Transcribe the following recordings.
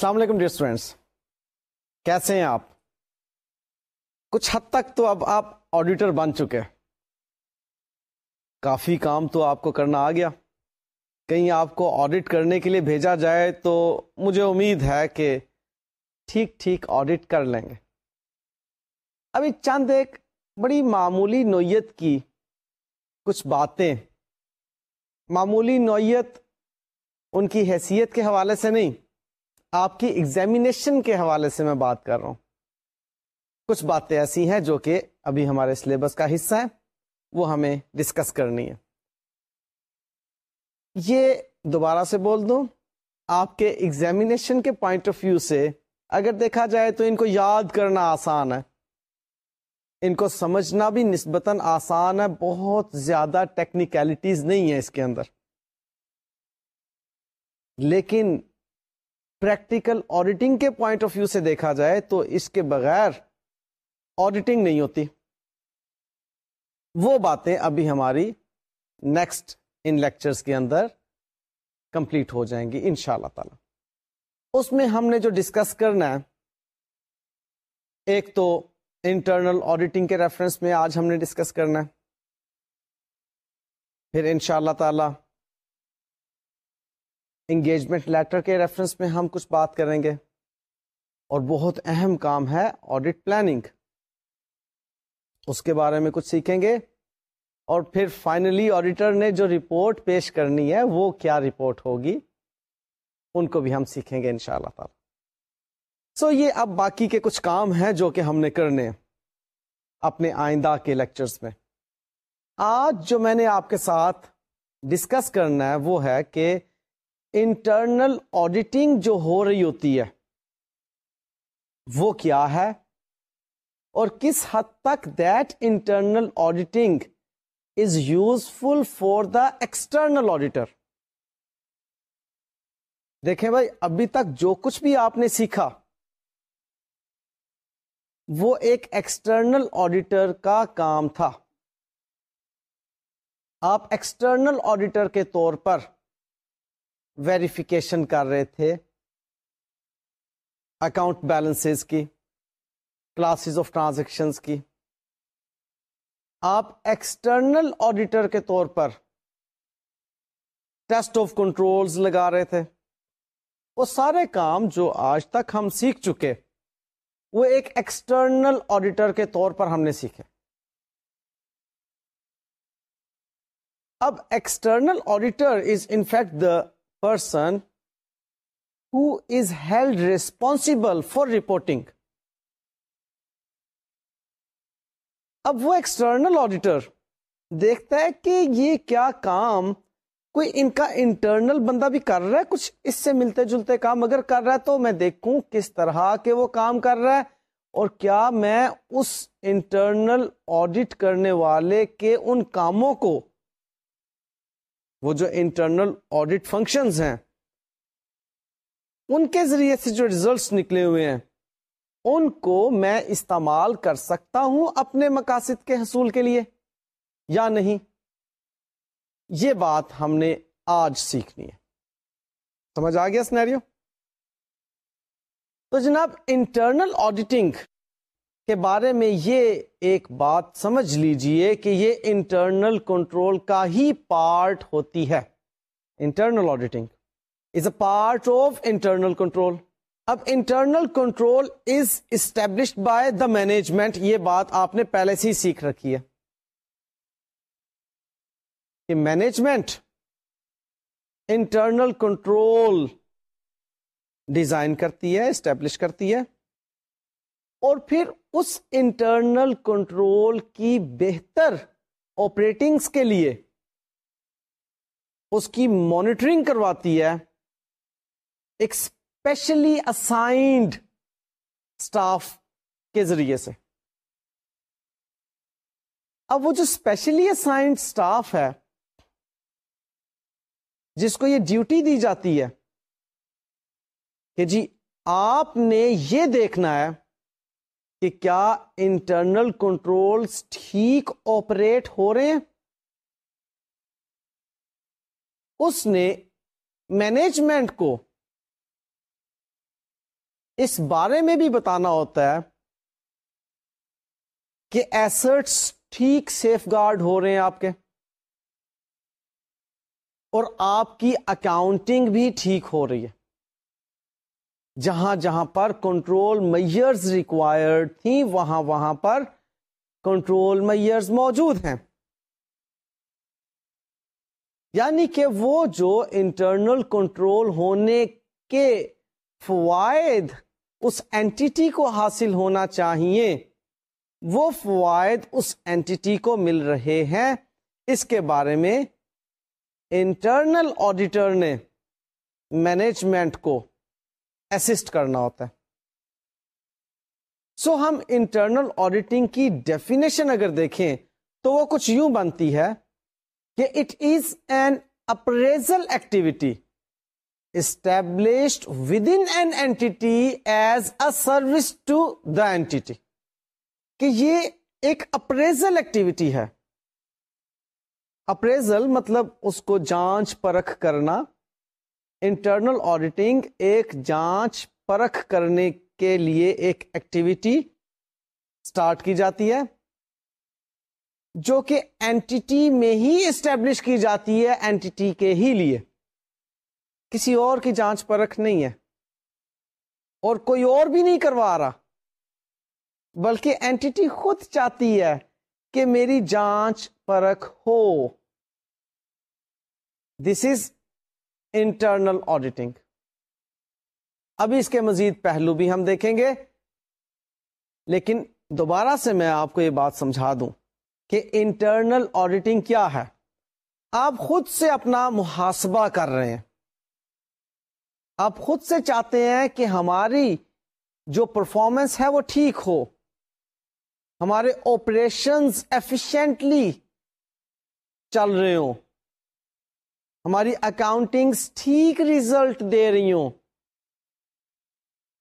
السلام علیکم dear students کیسے ہیں آپ؟ کچھ حد تک تو اب آپ آڈیٹر بن چکے۔ کافی کام تو آپ کو کرنا آ گیا۔ کہیں آپ کو آڈٹ کرنے کے لیے بھیجا جائے تو مجھے امید ہے کہ ٹھیک ٹھیک آڈٹ کر لیں گے۔ ابھی چند ایک بڑی معمولی نوعیت کی کچھ باتیں۔ معمولی نوعیت ان کی حیثیت کے حوالے سے نہیں۔ آپ کی ایگزامینیشن کے حوالے سے میں بات کر رہا ہوں۔ کچھ باتیں ایسی ہیں جو کہ ابھی ہمارے سلیبس کا حصہ ہے وہ ہمیں ڈسکس کرنی ہے یہ دوبارہ سے بول دوں، آپ کے ایگزامینیشن کے پوائنٹ آف ویو سے اگر دیکھا جائے تو ان کو یاد کرنا آسان ہے۔ ان کو سمجھنا بھی نسبتاً آسان ہے، بہت زیادہ ٹیکنیکلٹیز نہیں ہے اس کے اندر۔ لیکن پریکٹیکل آڈیٹنگ کے پوائنٹ آف ویو سے دیکھا جائے تو اس کے بغیر آڈیٹنگ نہیں ہوتی۔ وہ باتیں ابھی ہماری نیکسٹ ان لیکچرز کے اندر کمپلیٹ ہو جائیں گی ان شاء اللہ تعالی۔ اس میں ہم نے جو ڈسکس کرنا ہے، ایک تو انٹرنل آڈیٹنگ کے ریفرنس میں آج ہم نے ڈسکس کرنا ہے۔ پھر ان شاء اللہ تعالی انگیجمنٹ لیٹر کے ریفرنس میں ہم کچھ بات کریں گے۔ اور بہت اہم کام ہے آڈٹ پلاننگ اس کے بارے میں کچھ سیکھیں گے۔ اور پھر فائنلی آڈیٹر نے جو رپورٹ پیش کرنی ہے وہ کیا رپورٹ ہوگی؟ ان کو بھی ہم سیکھیں گے ان شاء اللہ تعالی۔ سو یہ اب باقی کے کچھ کام ہیں جو کہ ہم نے کرنے اپنے آئندہ کے لیکچرز میں۔ آج جو میں نے آپ کے ساتھ ڈسکس کرنا ہے وہ ہے کہ انٹرنل آڈیٹنگ جو ہو رہی ہوتی ہے، وہ کیا ہے؟ اور کس حد تک that internal auditing is useful for the external auditor دیکھیں بھائی، ابھی تک جو کچھ بھی آپ نے سیکھا، وہ ایک ایکسٹرنل آڈیٹر کا کام تھا۔ آپ ایکسٹرنل آڈیٹر کے طور پر ویریفیکیشن کر رہے تھے اکاؤنٹ بیلنس کی کلاسز آف ٹرانزیکشن کی۔ آپ ایکسٹرنل آڈیٹر کے طور پر ٹیسٹ آف کنٹرولز لگا رہے تھے۔ وہ سارے کام جو آج تک ہم سیکھ چکے، وہ ایک ایکسٹرنل آڈیٹر کے طور پر ہم نے سیکھے۔ اب external auditor is in fact the person who is held responsible for reporting اب وہ ایکسٹرنل آڈیٹر دیکھتا ہے کہ یہ کیا کام کوئی ان کا انٹرنل بندہ بھی کر رہا ہے، کچھ اس سے ملتے جلتے کام اگر کر رہا ہے تو میں دیکھوں کس طرح کے وہ کام کر رہا ہے اور کیا میں اس انٹرنل آڈٹ کرنے والے کے ان کاموں کو وہ جو انٹرنل آڈٹ فنکشنز ہیں، ان کے ذریعے سے جو ریزلٹس نکلے ہوئے ہیں، ان کو میں استعمال کر سکتا ہوں اپنے مقاصد کے حصول کے لیے یا نہیں؟ یہ بات ہم نے آج سیکھنی ہے۔ سمجھ آ گیا سنیریو تو جناب انٹرنل آڈیٹنگ کے بارے میں یہ ایک بات سمجھ لیجیے کہ یہ انٹرنل کنٹرول کا ہی پارٹ ہوتی ہے۔ Internal auditing is a part of internal control اب internal control is established by the management یہ بات آپ نے پہلے سے ہی سیکھ رکھی ہے۔ کہ مینجمنٹ انٹرنل کنٹرول ڈیزائن کرتی ہے اسٹیبلش کرتی ہے۔ اور پھر اس انٹرنل کنٹرول کی بہتر آپریٹنگس کے لیے اس کی مانیٹرنگ کرواتی ہے، ایک اسپیشلی اسائنڈ اسٹاف کے ذریعے سے۔ اب وہ جو اسپیشلی اسائنڈ اسٹاف ہے، جس کو یہ ڈیوٹی دی جاتی ہے کہ جی آپ نے یہ دیکھنا ہے کہ کیا انٹرنل کنٹرول ٹھیک آپریٹ ہو رہے ہیں؟ اس نے مینجمنٹ کو اس بارے میں بھی بتانا ہوتا ہے کہ ایسٹس ٹھیک سیف گارڈ ہو رہے ہیں آپ کے، اور آپ کی اکاؤنٹنگ بھی ٹھیک ہو رہی ہے۔ جہاں جہاں پر کنٹرول میئرز ریکوائرڈ تھیں، وہاں وہاں پر کنٹرول میئرز موجود ہیں۔ یعنی کہ وہ جو انٹرنل کنٹرول ہونے کے فوائد، اس اینٹی کو حاصل ہونا چاہیے۔ وہ فوائد اس اینٹی کو مل رہے ہیں۔ اس کے بارے میں انٹرنل آڈیٹر نے مینجمنٹ کو اسسٹ کرنا ہوتا ہے۔ سو so, ہم انٹرنل آڈیٹنگ کی ڈیفینیشن اگر دیکھیں تو وہ کچھ یوں بنتی ہے کہ it is an appraisal activity established within an entity as a service to the entity کہ یہ ایک اپریزل ایکٹیویٹی ہے۔ اپریزل مطلب اس کو جانچ پرکھ کرنا۔ انٹرنل آڈیٹنگ ایک جانچ پرکھ کرنے کے لیے ایک ایکٹیویٹی اسٹارٹ کی جاتی ہے، جو کہ اینٹی میں ہی اسٹیبلش کی جاتی ہے اینٹی کے ہی لیے۔ کسی اور کی جانچ پرکھ نہیں ہے۔ اور کوئی اور بھی نہیں کروا رہا۔ بلکہ اینٹی خود چاہتی ہے کہ میری جانچ پرکھ ہو۔ دس از انٹرنل آڈیٹنگ۔ ابھی اس کے مزید پہلو بھی ہم دیکھیں گے۔ لیکن دوبارہ سے میں آپ کو یہ بات سمجھا دوں کہ انٹرنل آڈیٹنگ کیا ہے۔ آپ خود سے اپنا محاسبہ کر رہے ہیں۔ آپ خود سے چاہتے ہیں کہ ہماری جو پرفارمنس ہے وہ ٹھیک ہو۔ ہمارے آپریشنز ایفیشینٹلی چل رہے ہوں۔ ہماری اکاؤنٹنگس ٹھیک ریزلٹ دے رہی ہوں۔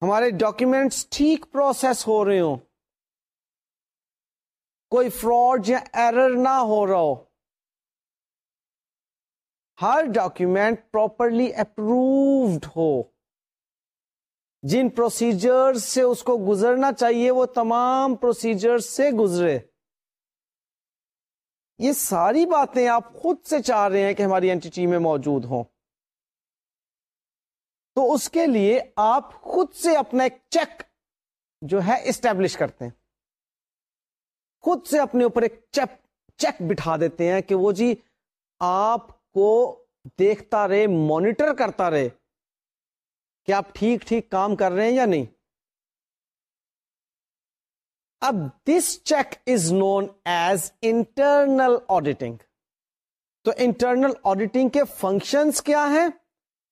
ہمارے ڈاکیومینٹس ٹھیک پروسیس ہو رہے ہوں۔ کوئی فراڈ یا ایرر نہ ہو رہا ہو۔ ہر ڈاکیومینٹ پراپرلی اپروڈ ہو۔ جن پروسیجر سے اس کو گزرنا چاہیے وہ تمام پروسیجر سے گزرے۔ یہ ساری باتیں آپ خود سے چاہ رہے ہیں کہ ہماری اینٹی میں موجود ہوں۔ تو اس کے لیے آپ خود سے اپنا ایک چیک جو ہے اسٹیبلش کرتے ہیں۔ خود سے اپنے اوپر ایک چیک چیک بٹھا دیتے ہیں کہ وہ جی آپ کو دیکھتا رہے، مانیٹر کرتا رہے۔ کہ آپ ٹھیک ٹھیک کام کر رہے ہیں یا نہیں؟ اب this check is known as internal auditing. تو انٹرنل آڈیٹنگ کے فنکشنس کیا ہیں؟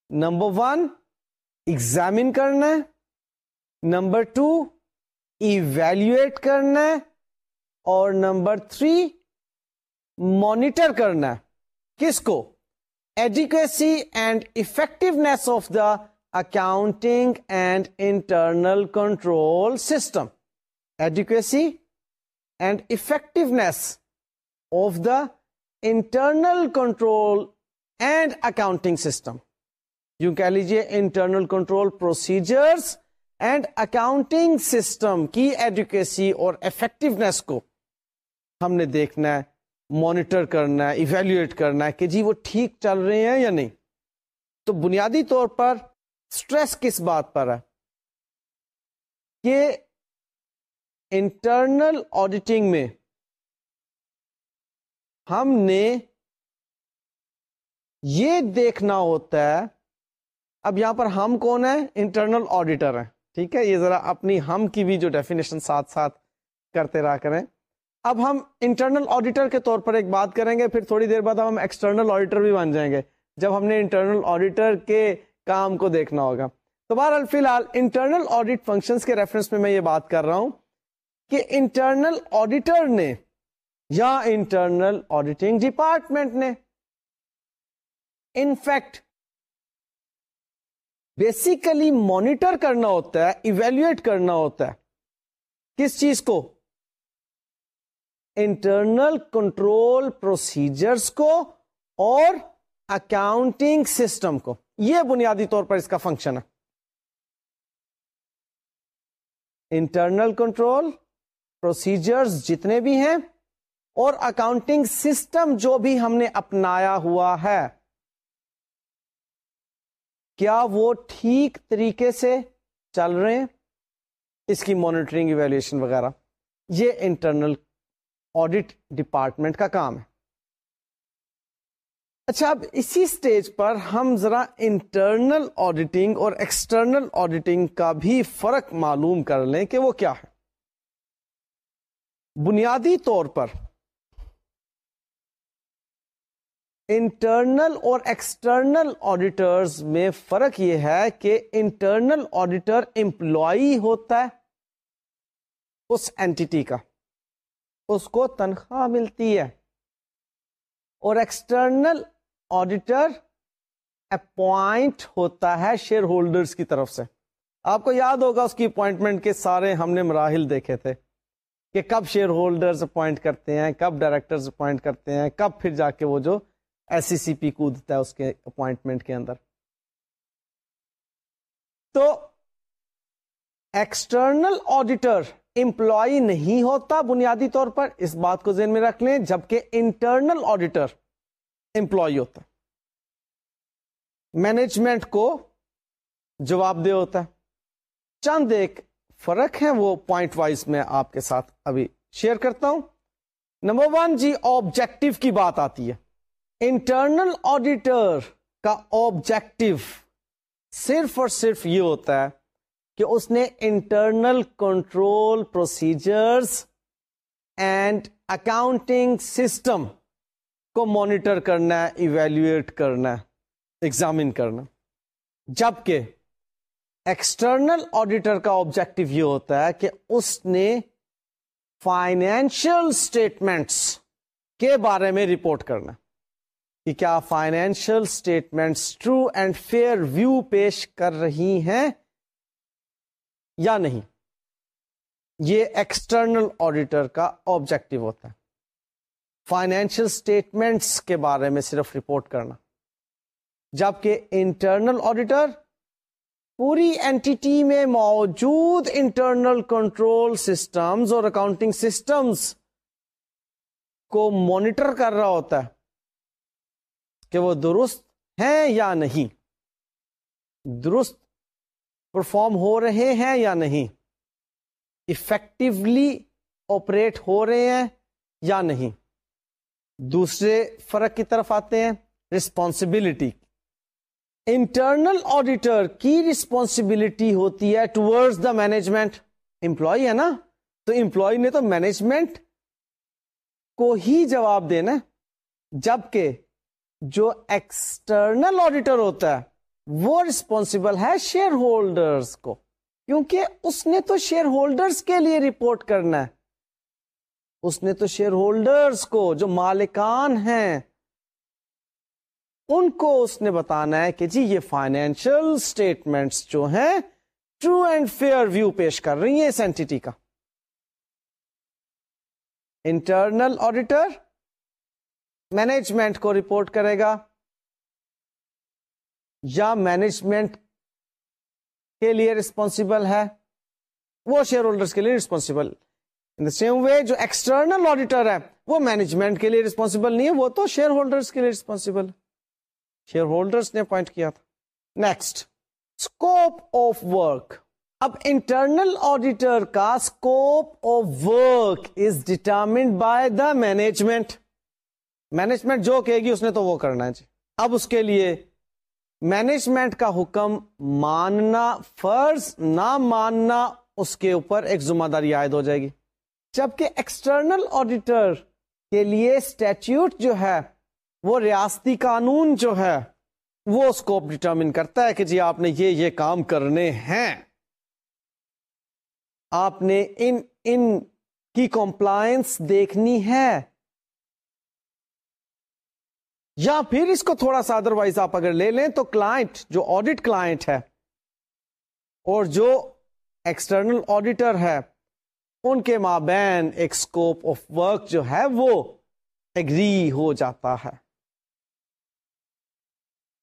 نمبر ون، ایگزامن کرنا ہے۔ نمبر ٹو ایویلویٹ کرنا ہے۔ اور نمبر تھری، مانیٹر کرنا ہے۔ کس کو؟ Adequacy and effectiveness of the accounting and internal control system. Adequacy and effectiveness of the internal control and accounting system یوں کہہ لیجیے internal control procedures and accounting system کی ایڈوکیسی اور افیکٹونیس کو ہم نے دیکھنا ہے مانیٹر کرنا ہے ایویلویٹ کرنا ہے کہ جی وہ ٹھیک چل رہے ہیں یا نہیں. تو بنیادی طور پر اسٹریس کس بات پر ہے؟ کہ انٹرنل آڈیٹنگ میں ہم نے یہ دیکھنا ہوتا ہے، اب یہاں پر ہم کون ہیں؟ انٹرنل آڈیٹر ہیں، ٹھیک ہے؟ یہ ذرا اپنی ہم کی بھی جو ڈیفینیشن ساتھ ساتھ کرتے رہا کریں۔ اب ہم انٹرنل آڈیٹر کے طور پر ایک بات کریں گے، پھر تھوڑی دیر بعد ہم ایکسٹرنل آڈیٹر بھی بن جائیں گے، جب ہم نے انٹرنل آڈیٹر کے کام کو دیکھنا ہوگا۔ تو بہرحال فی الحال انٹرنل آڈیٹ فنکشنز کے ریفرنس میں میں یہ بات کر رہا ہوں۔ کہ انٹرنل آڈیٹر نے یا انٹرنل آڈیٹنگ ڈپارٹمنٹ نے انفیکٹ بیسیکلی مانیٹر کرنا ہوتا ہے ایویلویٹ کرنا ہوتا ہے. کس چیز کو? انٹرنل کنٹرول پروسیجرز کو اور اکاؤنٹنگ سسٹم کو. یہ بنیادی طور پر اس کا فنکشن ہے. انٹرنل کنٹرول پروسیجرز جتنے بھی ہیں اور اکاؤنٹنگ سسٹم جو بھی ہم نے اپنایا ہوا ہے۔ کیا وہ ٹھیک طریقے سے چل رہے ہیں؟ اس کی مانیٹرنگ ایویلویشن وغیرہ۔ یہ انٹرنل آڈٹ ڈپارٹمنٹ کا کام ہے۔ اچھا اب اسی سٹیج پر ہم ذرا انٹرنل آڈیٹنگ اور ایکسٹرنل آڈیٹنگ کا بھی فرق معلوم کر لیں کہ وہ کیا ہے۔ بنیادی طور پر انٹرنل اور ایکسٹرنل آڈیٹرز میں فرق یہ ہے کہ انٹرنل آڈیٹر امپلائی ہوتا ہے اس اینٹی کا، اس کو تنخواہ ملتی ہے۔ اور ایکسٹرنل آڈیٹر اپوائنٹ ہوتا ہے شیئر ہولڈرز کی طرف سے۔ آپ کو یاد ہوگا اس کی اپوائنٹمنٹ کے سارے ہم نے مراحل دیکھے تھے۔ کہ کب شیئر ہولڈرز اپوائنٹ کرتے ہیں، کب ڈائریکٹرز اپوائنٹ کرتے ہیں، کب پھر جا کے وہ جو ایس سی سی پی کودتا ہے اس کے اپوائنٹمنٹ کے اندر۔ تو ایکسٹرنل آڈیٹر امپلائی نہیں ہوتا بنیادی طور پر، اس بات کو ذہن میں رکھ لیں، جبکہ انٹرنل آڈیٹر امپلائی ہوتا۔ مینجمنٹ کو جواب دہ ہوتا۔ ہے چند ایک فرق ہے، وہ پوائنٹ وائز میں آپ کے ساتھ ابھی شیئر کرتا ہوں۔ نمبر ون جی آبجیکٹو کی بات آتی ہے۔ انٹرنل آڈیٹر کا آبجیکٹو صرف اور صرف یہ ہوتا ہے کہ اس نے internal control procedures and accounting system کو مانیٹر کرنا ہے ایویلویٹ کرنا ہے ایگزامن کرنا جبکہ ایکسٹرنل آڈیٹر کا آبجیکٹو یہ ہوتا ہے کہ اس نے فائنینشل اسٹیٹمنٹس کے بارے میں رپورٹ کرنا کہ کیا financial statements true and fair view پیش کر رہی ہیں یا نہیں؟ یہ ایکسٹرنل آڈیٹر کا آبجیکٹو ہوتا ہے۔ فائنینشیل اسٹیٹمنٹس کے بارے میں صرف رپورٹ کرنا۔ جبکہ انٹرنل آڈیٹر پوری اینٹی میں موجود انٹرنل کنٹرول سسٹمز اور اکاؤنٹنگ سسٹمز کو مانیٹر کر رہا ہوتا ہے کہ وہ درست ہیں یا نہیں۔ درست پرفارم ہو رہے ہیں یا نہیں۔ افیکٹولی آپریٹ ہو رہے ہیں یا نہیں۔ دوسرے فرق کی طرف آتے ہیں رسپانسبلٹی انٹرنل آڈیٹر کی رسپانسبلٹی ہوتی ہے ٹورڈز دا مینجمنٹ امپلائی ہے نا؟ تو امپلائی نے تو مینجمنٹ کو ہی جواب دینا جبکہ جو ایکسٹرنل آڈیٹر ہوتا ہے، وہ ریسپونسبل ہے شیئر ہولڈرس کو۔ کیونکہ اس نے تو شیئر ہولڈرس کے لیے رپورٹ کرنا ہے۔ اس نے تو شیئر ہولڈرس کو، جو مالکان ہیں ان کو اس نے بتانا ہے کہ جی یہ فائنینشل اسٹیٹمنٹس جو ہیں ٹرو اینڈ فیئر ویو پیش کر رہی ہیں اس اینٹی کا۔ انٹرنل آڈیٹر مینجمنٹ کو رپورٹ کرے گا۔ یا مینجمنٹ کے لیے ریسپانسبل ہے۔ وہ شیئر ہولڈر کے لیے responsible in the same way جو ایکسٹرنل آڈیٹر ہے، وہ مینجمنٹ کے لیے ریسپانسبل نہیں ہے، وہ تو شیئر ہولڈر کے لیے ریسپانسبل شیئر ہولڈر نے اپوائنٹ کیا تھا۔ نیکسٹ اسکوپ آف ورک اب انٹرنل آڈیٹر کا scope of work is determined by the management management جو کہے گی اس نے تو وہ کرنا ہے جی۔ اب اس کے لیے مینجمنٹ کا حکم ماننا فرض، نہ ماننا اس کے اوپر ایک ذمہ داری عائد ہو جائے گی۔ جبکہ ایکسٹرنل آڈیٹر کے لیے اسٹیچیوٹ جو ہے وہ ریاستی قانون جو ہے، وہ اسکوپ ڈٹرمن کرتا ہے کہ جی آپ نے یہ یہ کام کرنے ہیں۔ آپ نے ان ان کی کمپلائنس دیکھنی ہے۔ یا پھر اس کو تھوڑا سا ادر وائز آپ اگر لے لیں تو کلائنٹ جو آڈیٹ کلائنٹ ہے اور جو ایکسٹرنل آڈیٹر ہے، ان کے مابین ایک اسکوپ آف ورک جو ہے وہ ایگری ہو جاتا ہے۔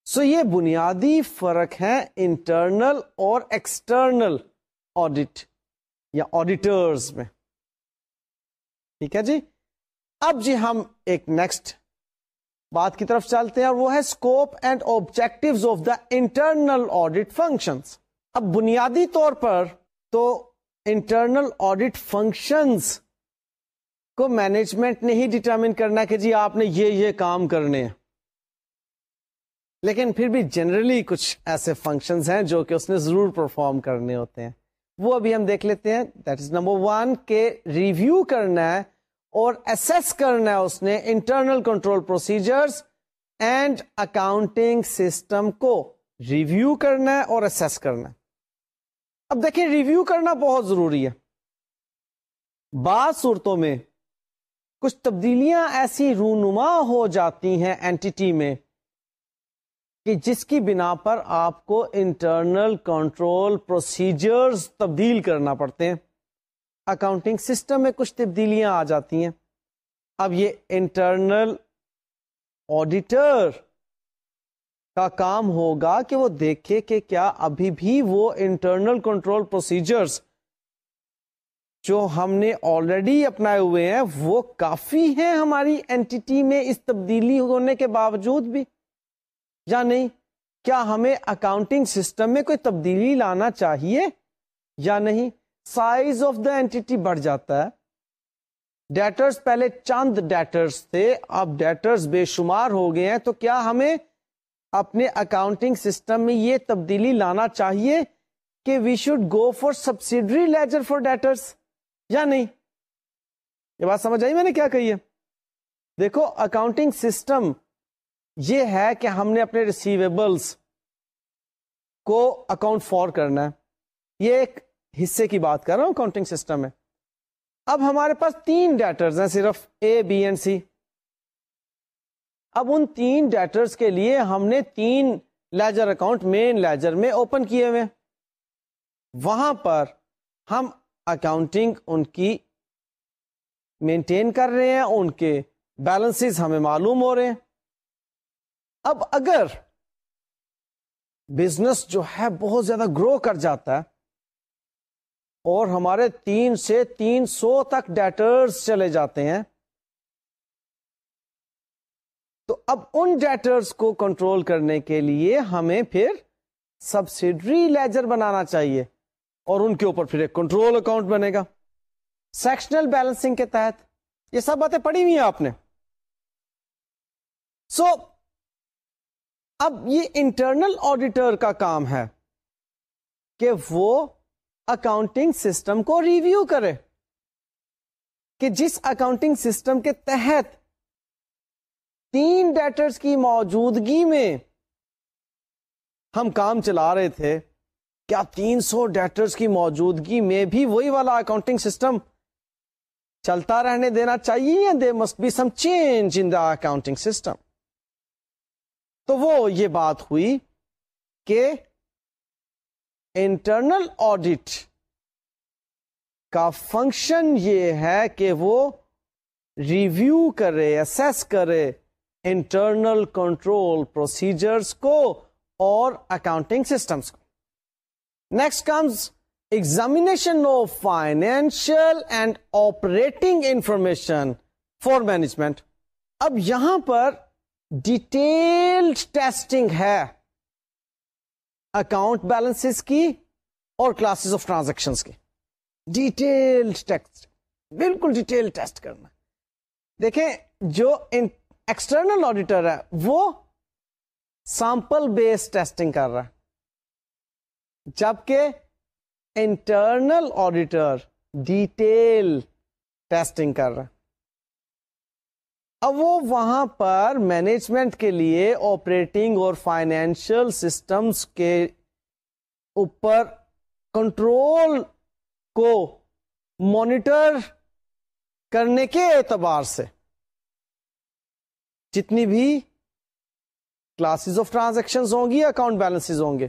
سو so یہ بنیادی فرق ہے انٹرنل اور ایکسٹرنل آڈیٹ یا آڈیٹرز میں۔ ٹھیک ہے جی؟ اب جی ہم ایک نیکسٹ بات کی طرف چلتے ہیں اور وہ ہے scope and objective of the internal audit function اب بنیادی طور پر تو انٹرنل آڈیٹ فنکشنز کو مینجمنٹ نے ہی ڈٹرمن کرنا کہ جی آپ نے یہ یہ کام کرنے ہیں۔ لیکن پھر بھی جنرلی کچھ ایسے فنکشنز ہیں جو کہ اس نے ضرور پرفارم کرنے ہوتے ہیں۔ وہ ابھی ہم دیکھ لیتے ہیں۔ دیٹ از نمبر ون کہ ریویو کرنا ہے اور ایسس کرنا ہے اس نے internal control procedures and accounting system کو۔ ریویو کرنا ہے اور ایسس کرنا ہے۔ اب دیکھیں ریویو کرنا بہت ضروری ہے۔ بعض صورتوں میں کچھ تبدیلیاں ایسی رونما ہو جاتی ہیں اینٹی میں کہ جس کی بنا پر آپ کو انٹرنل کنٹرول پروسیجرز تبدیل کرنا پڑتے ہیں۔ اکاؤنٹنگ سسٹم میں کچھ تبدیلیاں آ جاتی ہیں۔ اب یہ انٹرنل آڈیٹر کا کام ہوگا کہ وہ دیکھے کہ کیا ابھی بھی وہ انٹرنل کنٹرول پروسیجرز جو ہم نے آلریڈی اپنائے ہوئے ہیں وہ کافی ہیں ہماری اینٹی میں اس تبدیلی ہونے کے باوجود بھی۔ یا نہیں؟ کیا ہمیں اکاؤنٹنگ سسٹم میں کوئی تبدیلی لانا چاہیے؟ یا نہیں؟ سائز آف دا اینٹی بڑھ جاتا ہے۔ ڈیٹرز پہلے چند ڈیٹرز تھے، اب ڈیٹرز بے شمار ہو گئے ہیں، تو کیا ہمیں اپنے اکاؤنٹنگ سسٹم میں یہ تبدیلی لانا چاہیے کہ we should go for subsidiary ledger for debtors یا نہیں؟ یہ بات سمجھ آئی میں نے کیا کہی ہے؟ دیکھو اکاؤنٹنگ سسٹم یہ ہے کہ ہم نے اپنے ریسیویبلس کو اکاؤنٹ فور کرنا ہے۔ یہ ایک حصے کی بات کر رہا ہوں اکاؤنٹنگ سسٹم میں۔ اب ہمارے پاس تین ڈیٹرز ہیں، صرف اے بی اینڈ سی اب ان تین ڈیٹرز کے لیے ہم نے تین لیجر اکاؤنٹ مین لیجر میں اوپن کیے ہوئے۔ وہاں پر ہم اکاؤنٹنگ ان کی مینٹین کر رہے ہیں، ان کے بیلنس ہمیں معلوم ہو رہے ہیں۔ اب اگر بزنس جو ہے بہت زیادہ گرو کر جاتا ہے اور ہمارے تین سے تین سو تک ڈیٹرز چلے جاتے ہیں تو اب ان ڈیٹرز کو کنٹرول کرنے کے لیے ہمیں پھر سبسڈری لیجر بنانا چاہیے اور ان کے اوپر پھر ایک کنٹرول اکاؤنٹ بنے گا۔ سیکشنل بیلنسنگ کے تحت یہ سب باتیں پڑھی ہوئی ہیں آپ نے۔ سو so, اب یہ انٹرنل آڈیٹر کا کام ہے کہ وہ اکاؤنٹنگ سسٹم کو ریویو کرے کہ جس اکاؤنٹنگ سسٹم کے تحت تین ڈیٹرز کی موجودگی میں ہم کام چلا رہے تھے، کیا تین سو ڈیٹرز کی موجودگی میں بھی وہی والا اکاؤنٹنگ سسٹم چلتا رہنے دینا چاہیے they must be some change in the accounting system تو وہ یہ بات ہوئی کہ انٹرنل آڈیٹ کا فنکشن یہ ہے کہ وہ ریویو کرے اسیس کرے انٹرنل کنٹرول پروسیجرس کو اور اکاؤنٹنگ سسٹمس کو۔ Next comes examination of financial and operating information for management اب یہاں پر ڈیٹیلڈ ٹیسٹنگ ہے اکاؤنٹ بیلنس کی اور کلاسز آف ٹرانزیکشن کی۔ ڈیٹیلڈ ٹیکسٹ، بالکل ڈیٹیل ٹیسٹ کرنا۔ دیکھیں، جو ایکسٹرنل آڈیٹر ہے، وہ سیمپل بیس ٹیسٹنگ کر رہا ہے۔ جبکہ انٹرنل آڈیٹر ڈیٹیل ٹیسٹنگ کر رہا ہے۔ اب وہ وہاں پر مینجمنٹ کے لیے آپریٹنگ اور فائنینشیل سسٹمز کے اوپر کنٹرول کو مانیٹر کرنے کے اعتبار سے جتنی بھی کلاسز آف ٹرانزیکشن ہوں گی اکاؤنٹ بیلنس ہوں گے،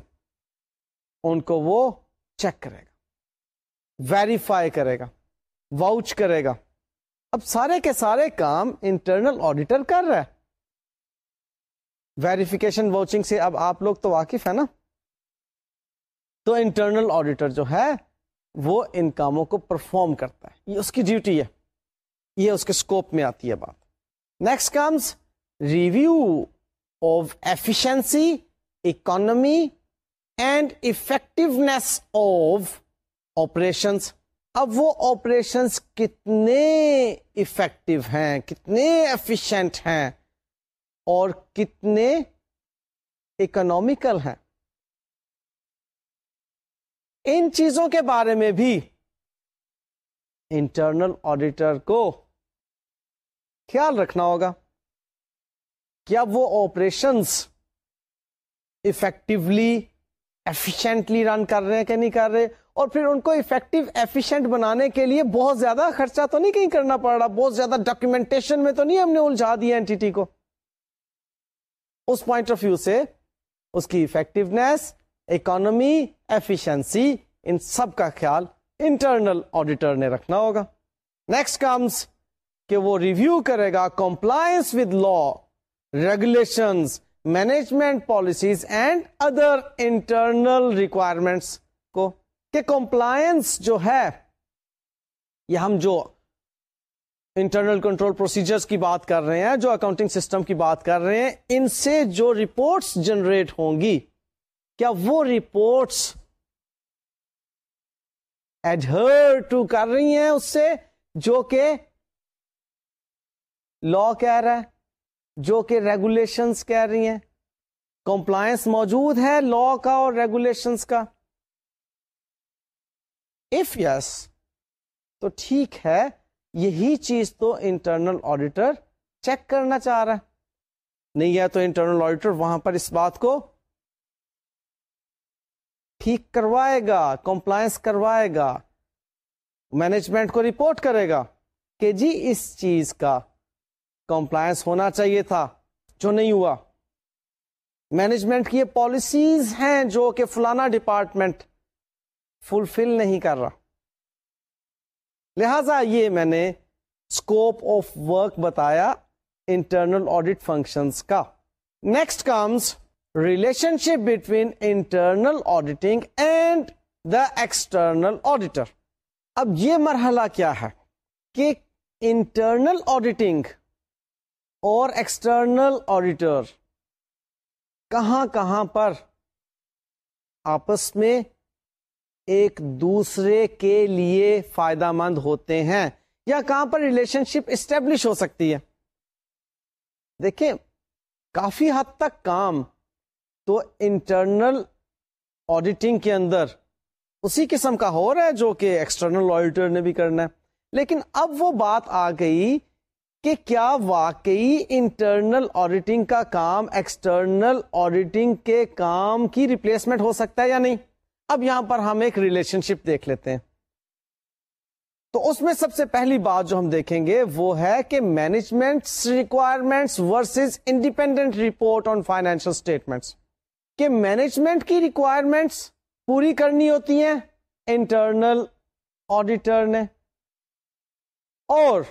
ان کو وہ چیک کرے گا ویریفائی کرے گا واؤچ کرے گا۔ اب سارے کے سارے کام انٹرنل آڈیٹر کر رہا ہے۔ ویریفیکیشن واچنگ سے اب آپ لوگ تو واقف ہے نا۔ تو انٹرنل آڈیٹر جو ہے، وہ ان کاموں کو پرفارم کرتا ہے۔ یہ اس کی ڈیوٹی ہے۔ یہ اس کے اسکوپ میں آتی ہے بات۔ Next comes review of efficiency economy and effectiveness of operations اب وہ آپریشنس کتنے افیکٹو ہیں، کتنے ایفیشینٹ ہیں اور کتنے اکنامیکل ہیں۔ ان چیزوں کے بارے میں بھی انٹرنل آڈیٹر کو خیال رکھنا ہوگا کیا وہ آپریشنس افیکٹولی ایفیشینٹلی رن کر رہے ہیں کہ نہیں کر رہے، اور پھر ان کو افیکٹو ایفیشینٹ بنانے کے لیے بہت زیادہ خرچہ تو نہیں کہیں کرنا پڑ رہا، بہت زیادہ ڈاکومینٹیشن میں تو نہیں ہم نے الجھا دیا اینٹی کو۔ اس پوائنٹ آف ویو سے اس کی افیکٹونیس اکانومی ایفیشنسی ان سب کا خیال انٹرنل آڈیٹر نے رکھنا ہوگا۔ نیکسٹ کمس کہ وہ ریویو کرے گا compliance with law regulation management policies and other internal requirements کو کہ کمپلائنس جو ہے یہ ہم جو انٹرنل کنٹرول پروسیجرز کی بات کر رہے ہیں، جو اکاؤنٹنگ سسٹم کی بات کر رہے ہیں، ان سے جو رپورٹس جنریٹ ہوں گی، کیا وہ رپورٹس ایڈہر ٹو کر رہی ہیں اس سے جو کہ لا کہہ رہا ہے؟ جو کہ ریگولیشنس کہہ رہی ہیں۔ کمپلائنس موجود ہے لا کا اور ریگولیشنس کا۔ اف یس تو ٹھیک ہے، یہی چیز تو انٹرنل آڈیٹر چیک کرنا چاہ رہا ہے۔ نہیں ہے تو انٹرنل آڈیٹر وہاں پر اس بات کو ٹھیک کروائے گا کمپلائنس کروائے گا۔ مینجمنٹ کو رپورٹ کرے گا کہ جی اس چیز کا کمپلائنس ہونا چاہیے تھا، جو نہیں ہوا۔ مینجمنٹ کی یہ پالیسیز ہیں جو کہ فلانا ڈپارٹمنٹ فلفل نہیں کر رہا۔ لہذا یہ میں نے اسکوپ آف ورک بتایا انٹرنل آڈیٹ فنکشنس کا۔ Next comes relationship between internal auditing and the external auditor اب یہ مرحلہ کیا ہے کہ انٹرنل آڈیٹنگ اور ایکسٹرنل آڈیٹر کہاں کہاں پر آپس میں ایک دوسرے کے لیے فائدہ مند ہوتے ہیں یا کہاں پر ریلیشن شپ اسٹیبلش ہو سکتی ہے؟ دیکھیں، کافی حد تک کام تو انٹرنل آڈیٹنگ کے اندر اسی قسم کا ہو رہا ہے جو کہ ایکسٹرنل آڈیٹر نے بھی کرنا ہے۔ لیکن اب وہ بات آ گئی کہ کیا واقعی انٹرنل آڈیٹنگ کا کام ایکسٹرنل آڈیٹنگ کے کام کی ریپلیسمنٹ ہو سکتا ہے یا نہیں؟ اب یہاں پر ہم ایک ریلیشن شپ دیکھ لیتے ہیں۔ تو اس میں سب سے پہلی بات جو ہم دیکھیں گے وہ ہے کہ management requirements versus independent report on financial statements کہ مینجمنٹ کی ریکوائرمنٹس پوری کرنی ہوتی ہیں۔ انٹرنل آڈیٹر نے۔ اور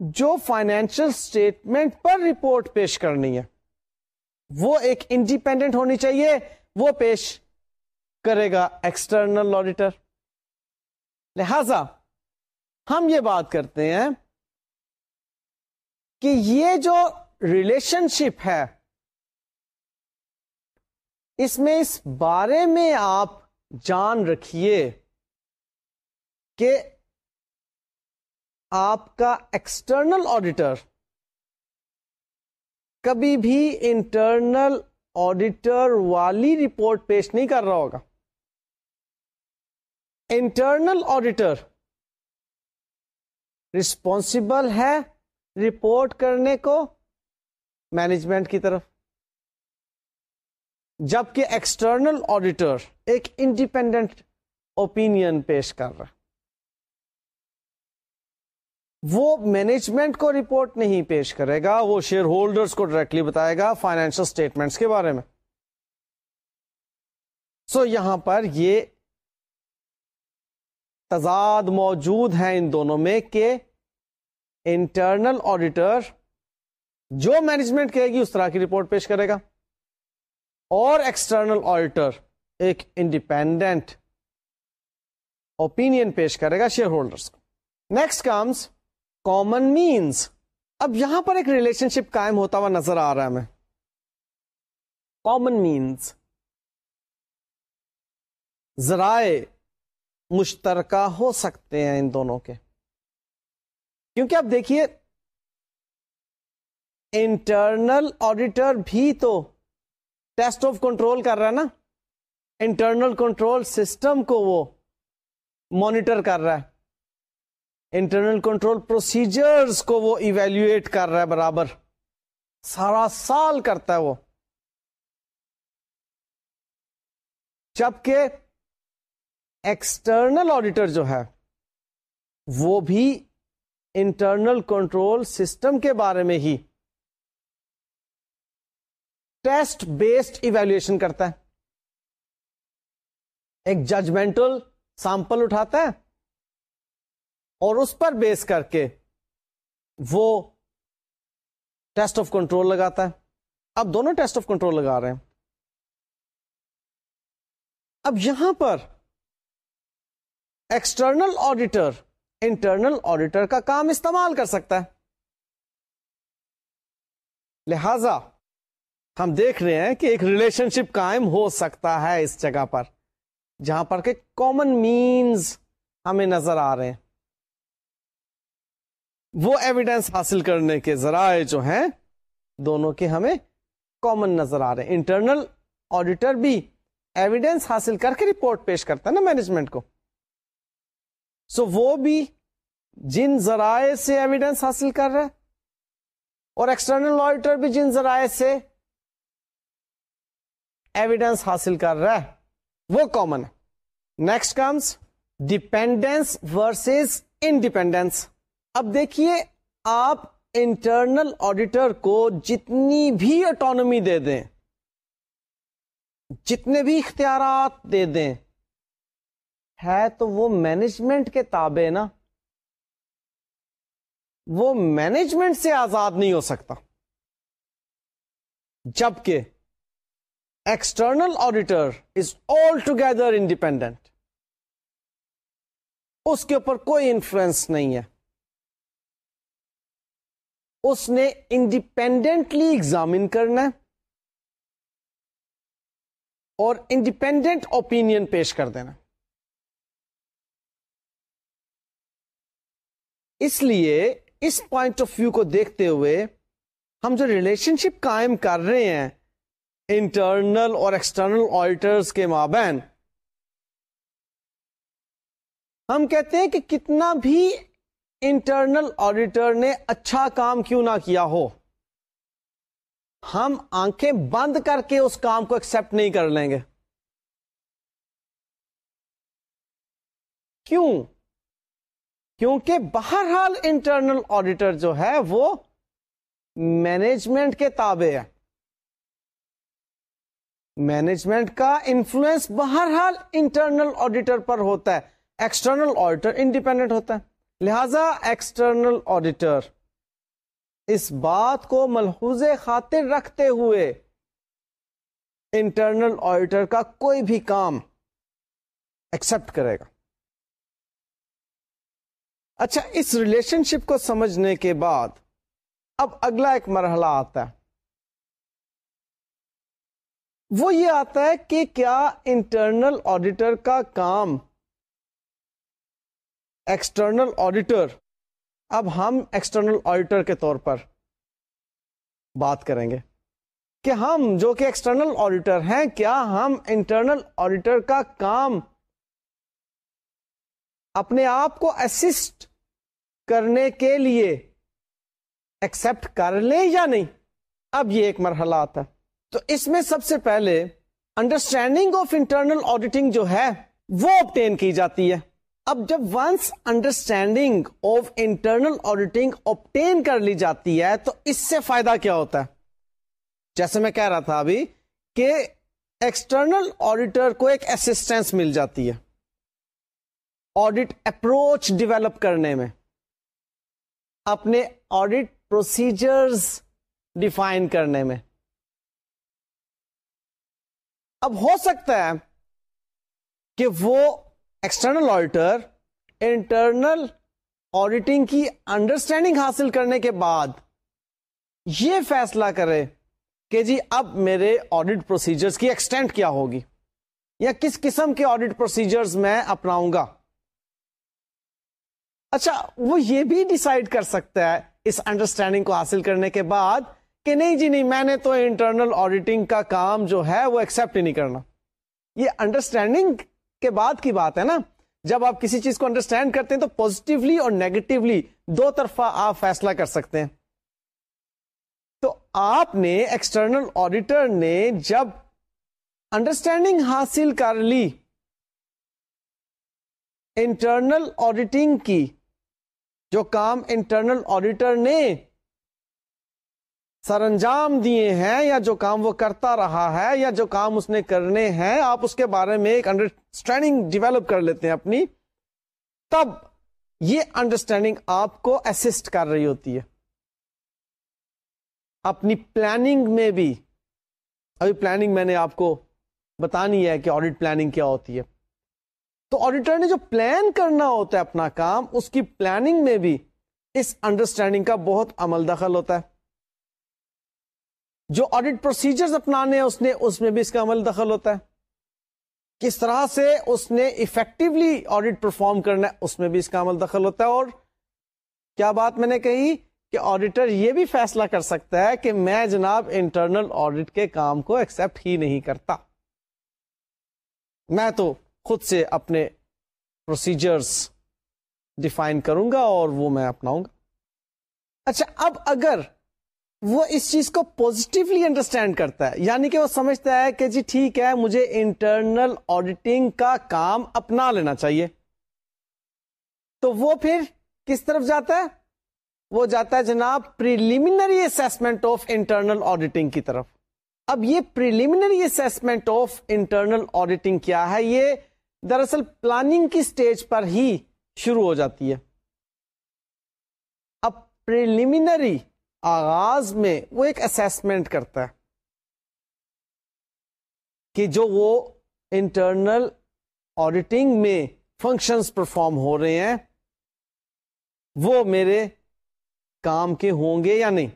جو فائنینشیل اسٹیٹمنٹ پر رپورٹ پیش کرنی ہے، وہ ایک انڈیپینڈنٹ ہونی چاہیے، وہ پیش کرے گا ایکسٹرنل آڈیٹر لہذا ہم یہ بات کرتے ہیں کہ یہ جو ریلیشن شپ ہے، اس میں اس بارے میں آپ جان رکھیے کہ آپ کا ایکسٹرنل آڈیٹر کبھی بھی انٹرنل آڈیٹر والی رپورٹ پیش نہیں کر رہا ہوگا۔ انٹرنل آڈیٹر رسپانسبل ہے رپورٹ کرنے کو مینجمنٹ کی طرف۔ جبکہ ایکسٹرنل آڈیٹر ایک انڈیپینڈنٹ اوپینین پیش کر رہا۔ وہ مینجمنٹ کو رپورٹ نہیں پیش کرے گا وہ شیئر ہولڈرز کو ڈائریکٹلی بتائے گا فائنینشل اسٹیٹمنٹس کے بارے میں۔ سو so, یہاں پر یہ تضاد موجود ہیں ان دونوں میں کہ انٹرنل آڈیٹر جو مینجمنٹ کہے گی اس طرح کی رپورٹ پیش کرے گا اور ایکسٹرنل آڈیٹر ایک انڈیپینڈنٹ اوپین پیش کرے گا شیئر ہولڈرس کو۔ نیکسٹ کمس کامن مینس اب یہاں پر ایک ریلیشن شپ قائم ہوتا ہوا نظر آ رہا ہے ہمیں. کامن مینس ذرائع مشترکہ ہو سکتے ہیں ان دونوں کے. کیونکہ اب دیکھیے انٹرنل آڈیٹر بھی تو ٹیسٹ آف کنٹرول کر رہا ہے نا. انٹرنل کنٹرول سسٹم کو وہ مانیٹر کر رہا ہے. انٹرنل کنٹرول پروسیجرز کو وہ ایویلویٹ کر رہا ہے برابر۔ سارا سال کرتا ہے وہ۔ جبکہ ایکسٹرنل آڈیٹر جو ہے، وہ بھی انٹرنل کنٹرول سسٹم کے بارے میں ہی ٹیسٹ بیسڈ ایویلویشن کرتا ہے۔ ایک ججمنٹل سیمپل اٹھاتا ہے۔ اور اس پر بیس کر کے وہ ٹیسٹ آف کنٹرول لگاتا ہے۔ اب دونوں ٹیسٹ آف کنٹرول لگا رہے ہیں۔ اب یہاں پر ایکسٹرنل آڈیٹر انٹرنل آڈیٹر کا کام استعمال کر سکتا ہے۔ لہذا ہم دیکھ رہے ہیں کہ ایک ریلیشن شپ قائم ہو سکتا ہے اس جگہ پر، جہاں پر کہ کامن مینز ہمیں نظر آ رہے ہیں۔ وہ ایویڈینس حاصل کرنے کے ذرائع جو ہیں، دونوں کے ہمیں کامن نظر آ رہے ہیں۔ انٹرنل آڈیٹر بھی ایویڈینس حاصل کر کے رپورٹ پیش کرتا ہے نا مینجمنٹ کو۔ سو وہ بھی جن ذرائع سے ایویڈینس حاصل کر رہا ہے، اور ایکسٹرنل آڈیٹر بھی جن ذرائع سے ایویڈینس حاصل کر رہا ہے، وہ کامن ہے۔ Next comes dependence versus independence اب دیکھیے آپ انٹرنل آڈیٹر کو جتنی بھی اٹانمی دے دیں، جتنے بھی اختیارات دے دیں، ہے تو وہ مینجمنٹ کے تابع نا۔ وہ مینجمنٹ سے آزاد نہیں ہو سکتا۔ جبکہ external auditor is altogether independent اس کے اوپر کوئی انفلوئنس نہیں ہے۔ اس نے انڈیپینڈنٹلی ایگزامن کرنا ہے اور انڈیپینڈنٹ اوپین پیش کر دینا اس لیے اس پوائنٹ آف ویو کو دیکھتے ہوئے ہم جو ریلیشن شپ قائم کر رہے ہیں انٹرنل اور ایکسٹرنل آڈیٹرس کے مابین، ہم کہتے ہیں کہ کتنا بھی انٹرنل آڈیٹر نے اچھا کام کیوں نہ کیا ہو؟ ہم آنکھیں بند کر کے اس کام کو ایکسپٹ نہیں کر لیں گے۔ کیوں؟ کیونکہ بہرحال انٹرنل آڈیٹر جو ہے وہ مینجمنٹ کے تابع ہے۔ مینجمنٹ کا انفلوئنس بہرحال انٹرنل آڈیٹر پر ہوتا ہے۔ ایکسٹرنل آڈیٹر انڈیپینڈنٹ ہوتا ہے۔ لہذا ایکسٹرنل آڈیٹر اس بات کو ملحوظ خاطر رکھتے ہوئے انٹرنل آڈیٹر کا کوئی بھی کام ایکسپٹ کرے گا۔ اچھا اس ریلیشن شپ کو سمجھنے کے بعد اب اگلا ایک مرحلہ آتا ہے۔ وہ یہ آتا ہے کہ کیا انٹرنل آڈیٹر کا کام ایکسٹرنل آڈیٹر اب ہم ایکسٹرنل آڈیٹر کے طور پر بات کریں گے کہ ہم جو کہ ایکسٹرنل آڈیٹر ہیں، کیا ہم انٹرنل آڈیٹر کا کام اپنے آپ کو اسسٹ کرنے کے لیے ایکسپٹ کر لیں یا نہیں؟ اب یہ ایک مرحلہ آتا ہے۔ تو اس میں سب سے پہلے انڈرسٹینڈنگ آف انٹرنل آڈیٹنگ جو ہے، وہ obtain کی جاتی ہے۔ اب جب once understanding of internal auditing obtain کر لی جاتی ہے، تو اس سے فائدہ کیا ہوتا ہے؟ جیسے میں کہہ رہا تھا ابھی کہ ایکسٹرنل آڈیٹر کو ایک اسسٹینس مل جاتی ہے۔ آڈیٹ اپروچ ڈیولپ کرنے میں۔ اپنے آڈیٹ پروسیجرز ڈیفائن کرنے میں۔ اب ہو سکتا ہے کہ وہ ایکسٹرنل آڈیٹر انٹرنل آڈیٹنگ کی انڈرسٹینڈنگ حاصل کرنے کے بعد یہ فیصلہ کرے کہ جی اب میرے آڈیٹ پروسیجرز کی ایکسٹینٹ کیا ہوگی یا کس قسم کے آڈیٹ پروسیجرز میں اپناؤں گا۔ اچھا وہ یہ بھی ڈسائڈ کر سکتا ہے اس انڈرسٹینڈنگ کو حاصل کرنے کے بعد کہ نہیں جی نہیں، میں نے تو انٹرنل آڈیٹنگ کا کام جو ہے وہ ایکسپٹ ہی نہیں کرنا۔ یہ انڈرسٹینڈنگ کے بعد کی بات ہے نا، جب آپ کسی چیز کو انڈرسٹینڈ کرتے ہیں تو پوزیٹیولی اور نیگیٹولی دو طرفہ آپ فیصلہ کر سکتے ہیں۔ تو آپ نے ایکسٹرنل آڈیٹر نے جب انڈرسٹینڈنگ حاصل کر لی انٹرنل آڈیٹنگ کی، جو کام انٹرنل آڈیٹر نے سر انجام دیے ہیں یا جو کام وہ کرتا رہا ہے یا جو کام اس نے کرنے ہیں، آپ اس کے بارے میں ایک انڈرسٹینڈنگ ڈیولپ کر لیتے ہیں اپنی۔ تب یہ انڈرسٹینڈنگ آپ کو اسسٹ کر رہی ہوتی ہے۔ اپنی پلاننگ میں بھی۔ ابھی پلاننگ میں نے آپ کو بتانی ہے کہ آڈیٹ پلاننگ کیا ہوتی ہے۔ تو آڈیٹر نے جو پلان کرنا ہوتا ہے اپنا کام، اس کی پلاننگ میں بھی اس انڈرسٹینڈنگ کا بہت عمل دخل ہوتا ہے۔ جو آڈیٹ پروسیجر اپنانے اس نے اس میں بھی اس کا عمل دخل ہوتا ہے۔ کس طرح سے اس نے افیکٹولی آڈیٹ پرفارم کرنا ہے، اس میں بھی اس کا عمل دخل ہوتا ہے۔ اور کیا بات میں نے کہی کہ آڈیٹر یہ بھی فیصلہ کر سکتا ہے کہ میں جناب انٹرنل آڈیٹ کے کام کو ایکسپٹ ہی نہیں کرتا۔ میں تو خود سے اپنے پروسیجرز ڈیفائن کروں گا اور وہ میں اپناؤں گا۔ اچھا اب اگر وہ اس چیز کو پوزیٹیولی انڈرسٹینڈ کرتا ہے۔ یعنی کہ وہ سمجھتا ہے کہ جی ٹھیک ہے، مجھے انٹرنل آڈیٹنگ کا کام اپنا لینا چاہیے۔ تو وہ پھر کس طرف جاتا ہے؟ وہ جاتا ہے جناب preliminary assessment of internal auditing کی طرف۔ اب یہ preliminary assessment of internal auditing کیا ہے؟ یہ دراصل پلاننگ کی سٹیج پر ہی شروع ہو جاتی ہے۔ اب پریلیمنری آغاز میں وہ ایک اسسمنٹ کرتا ہے کہ جو وہ انٹرنل آڈیٹنگ میں فنکشنز پرفارم ہو رہے ہیں، وہ میرے کام کے ہوں گے یا نہیں؟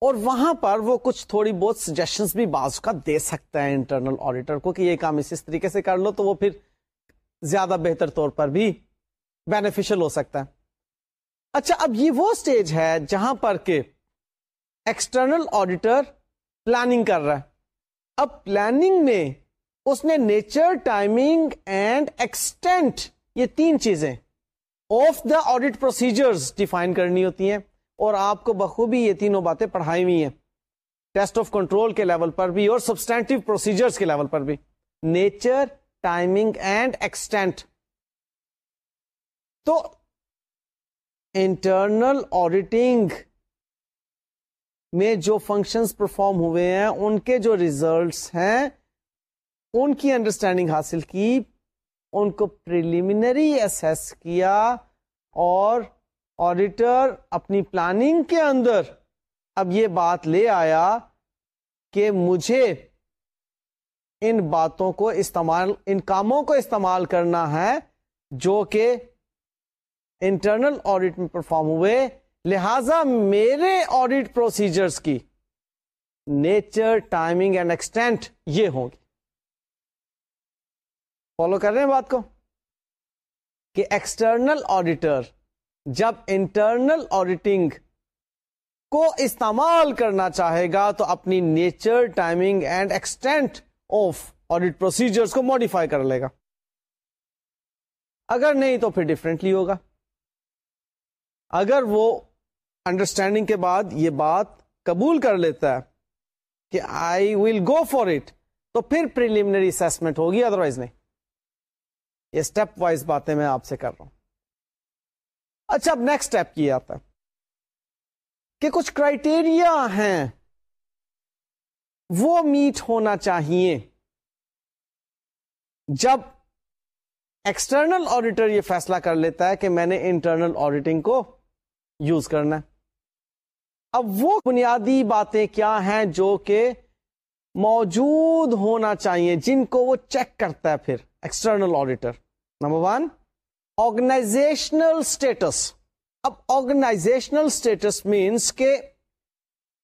اور وہاں پر وہ کچھ تھوڑی بہت سجیشن بھی بعض کا دے سکتا ہے انٹرنل آڈیٹر کو کہ یہ کام اس طریقے سے کر لو تو وہ پھر زیادہ بہتر طور پر بھی بینیفیشل ہو سکتا ہے۔ اچھا اب یہ وہ اسٹیج ہے جہاں پر کہ ایکسٹرنل آڈیٹر پلاننگ کر رہا ہے۔ اب پلاننگ میں اس نے نیچر ٹائمنگ اینڈ ایکسٹینٹ یہ تین چیزیں of the audit procedure define کرنی ہوتی ہیں اور آپ کو بخوبی یہ تینوں باتیں پڑھائی ہوئی ہیں۔ ٹیسٹ آف کنٹرول کے لیول پر بھی اور سبسٹینٹو پروسیجر کے لیول پر بھی۔ نیچر ٹائمنگ اینڈ ایکسٹینٹ تو انٹرنل آڈیٹنگ میں جو فنکشنز پرفارم ہوئے ہیں، ان کے جو ریزلٹس ہیں، ان کی انڈرسٹینڈنگ حاصل کی، ان کو پریلیمنری اسیس کیا اور آڈیٹر اپنی پلاننگ کے اندر اب یہ بات لے آیا کہ مجھے ان باتوں کو استعمال، ان کاموں کو استعمال کرنا ہے جو کہ انٹرنل آڈیٹ میں پرفارم ہوئے، لہذا میرے آڈیٹ پروسیجرز کی نیچر ٹائمنگ اینڈ ایکسٹینٹ یہ ہوگی فالو کر رہے ہیں بات کو؟ کہ ایکسٹرنل آڈیٹر جب انٹرنل آڈیٹنگ کو استعمال کرنا چاہے گا تو اپنی nature timing and extent of audit procedure کو ماڈیفائی کر لے گا۔ اگر نہیں تو پھر ڈفرینٹلی ہوگا۔ اگر وہ انڈرسٹینڈنگ کے بعد یہ بات قبول کر لیتا ہے کہ آئی ول گو فار اٹ تو پھر پریلیمنری اسسمنٹ ہوگی ادروائز نہیں۔ یہ اسٹیپ وائز باتیں میں آپ سے کر رہا ہوں۔ اچھا اب نیکسٹ اسٹیپ یہ آتا ہے کہ کچھ کرائٹیریا ہیں۔ وہ میٹ ہونا چاہیے۔ جب ایکسٹرنل آڈیٹر یہ فیصلہ کر لیتا ہے کہ میں نے انٹرنل آڈیٹنگ کو یوز کرنا ہے۔ اب وہ بنیادی باتیں کیا ہیں جو کہ موجود ہونا چاہیے، جن کو وہ چیک کرتا ہے پھر۔ External auditor number one organizational status اب آرگنائزیشنل اسٹیٹس مینس کہ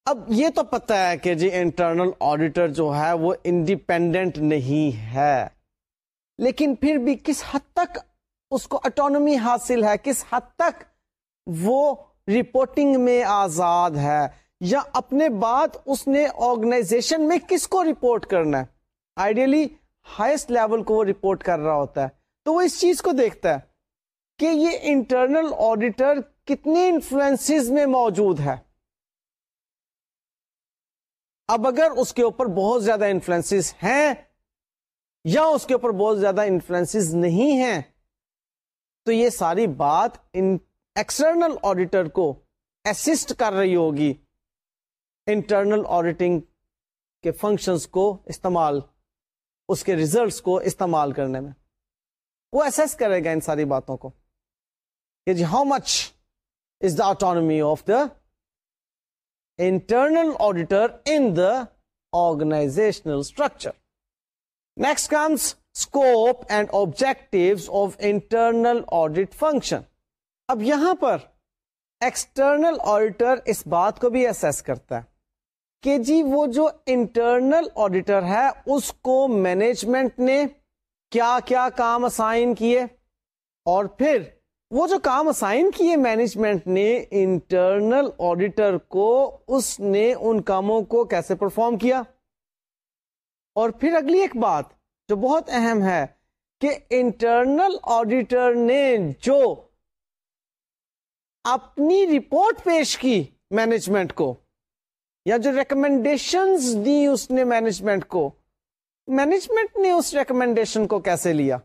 اب یہ تو پتا ہے کہ جی انٹرنل آڈیٹر جو ہے وہ انڈیپینڈنٹ نہیں ہے۔ لیکن پھر بھی کس حد تک اس کو اٹانومی حاصل ہے، کس حد تک وہ رپورٹنگ میں آزاد ہے یا اپنے بات اس نے آرگنائزیشن میں کس کو رپورٹ کرنا ہے؟ آئیڈیلی ہائیسٹ لیول کو وہ رپورٹ کر رہا ہوتا ہے۔ تو وہ اس چیز کو دیکھتا ہے کہ یہ انٹرنل آڈیٹر کتنی انفلوئنس میں موجود ہے۔ اب اگر اس کے اوپر بہت زیادہ انفلوئنس ہیں یا اس کے اوپر بہت زیادہ انفلوئنس نہیں ہیں، تو یہ ساری بات ایکسٹرنل آڈیٹر کو اسسٹ کر رہی ہوگی انٹرنل آڈیٹنگ کے فنکشنز کو استعمال، اس کے ریزلٹس کو استعمال کرنے میں۔ وہ ایسس کرے گا ان ساری باتوں کو کہ جی how much is the autonomy of the internal auditor in the organizational structure next comes scope and objective of internal audit function اب یہاں پر ایکسٹرنل آڈیٹر اس بات کو بھی اسیس کرتا ہے کہ جی وہ جو انٹرنل آڈیٹر ہے، اس کو مینجمنٹ نے کیا کیا کام اسائن کیے اور پھر وہ جو کام اسائن کیے مینجمنٹ نے انٹرنل آڈیٹر کو، اس نے ان کاموں کو کیسے پرفارم کیا؟ اور پھر اگلی ایک بات جو بہت اہم ہے کہ انٹرنل آڈیٹر نے جو اپنی رپورٹ پیش کی مینجمنٹ کو، یا جو ریکمینڈیشن دی اس نے مینجمنٹ کو۔ مینجمنٹ نے اس ریکمینڈیشن کو کیسے لیا؟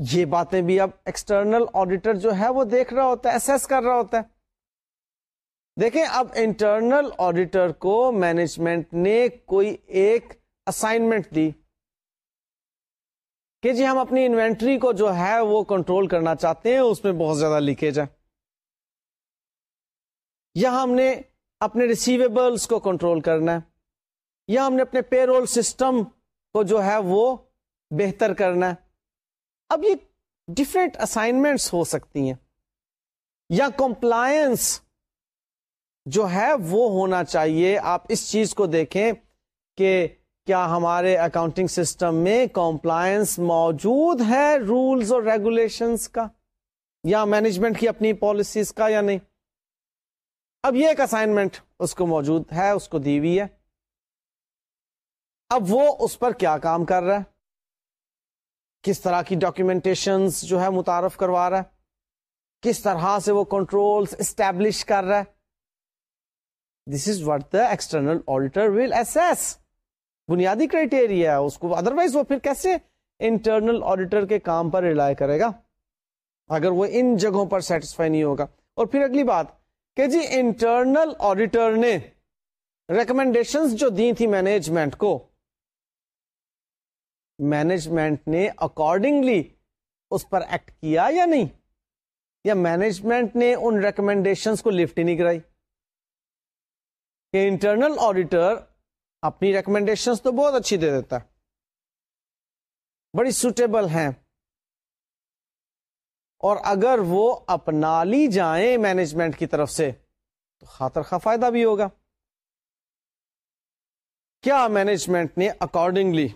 یہ باتیں بھی اب ایکسٹرنل آڈیٹر جو ہے وہ دیکھ رہا ہوتا ہے ایسس کر رہا ہوتا ہے۔ دیکھیں، اب انٹرنل آڈیٹر کو مینجمنٹ نے کوئی ایک اسائنمنٹ دی کہ جی ہم اپنی انوینٹری کو جو ہے وہ کنٹرول کرنا چاہتے ہیں، اس میں بہت زیادہ لیکیج ہے۔ یا ہم نے اپنے ریسیویبلس کو کنٹرول کرنا ہے۔ یا ہم نے اپنے پے رول سسٹم کو جو ہے وہ بہتر کرنا ہے۔ اب یہ ڈفرینٹ اسائنمنٹس ہو سکتی ہیں۔ یا کمپلائنس جو ہے وہ ہونا چاہیے۔ آپ اس چیز کو دیکھیں کہ کیا ہمارے اکاؤنٹنگ سسٹم میں کمپلائنس موجود ہے رولز اور ریگولیشنس کا؟ یا مینجمنٹ کی اپنی پالیسیز کا یا نہیں؟ اب یہ ایک اسائنمنٹ اس کو موجود ہے، اس کو دی ہوئی ہے۔ اب وہ اس پر کیا کام کر رہا ہے؟ کس طرح کی ڈاکومینٹیشن جو ہے متعارف کروا رہا ہے؟ کس طرح سے وہ کنٹرول اسٹیبلش کر رہا ہے؟ This is what the external auditor will assess بنیادی کرائٹیریا ہے، اس کو ادروائز وہ پھر کیسے انٹرنل آڈیٹر کے کام پر ریلائی کرے گا؟ اگر وہ ان جگہوں پر سیٹسفائی نہیں ہوگا۔ اور پھر اگلی بات کہ جی انٹرنل آڈیٹر نے ریکمینڈیشن جو دی تھی مینجمنٹ کو، مینجمنٹ نے اکارڈنگلی اس پر ایکٹ کیا یا نہیں؟ یا مینجمنٹ نے ان ریکمینڈیشن کو لفٹ ہی نہیں کرائی؟ کہ انٹرنل آڈیٹر اپنی ریکمینڈیشن تو بہت اچھی دے دیتا۔ ہے بڑی سوٹیبل ہیں۔ اور اگر وہ اپنا لی جائیں مینجمنٹ کی طرف سے، تو خاطر خواہ فائدہ بھی ہوگا۔ کیا مینجمنٹ نے اکارڈنگلی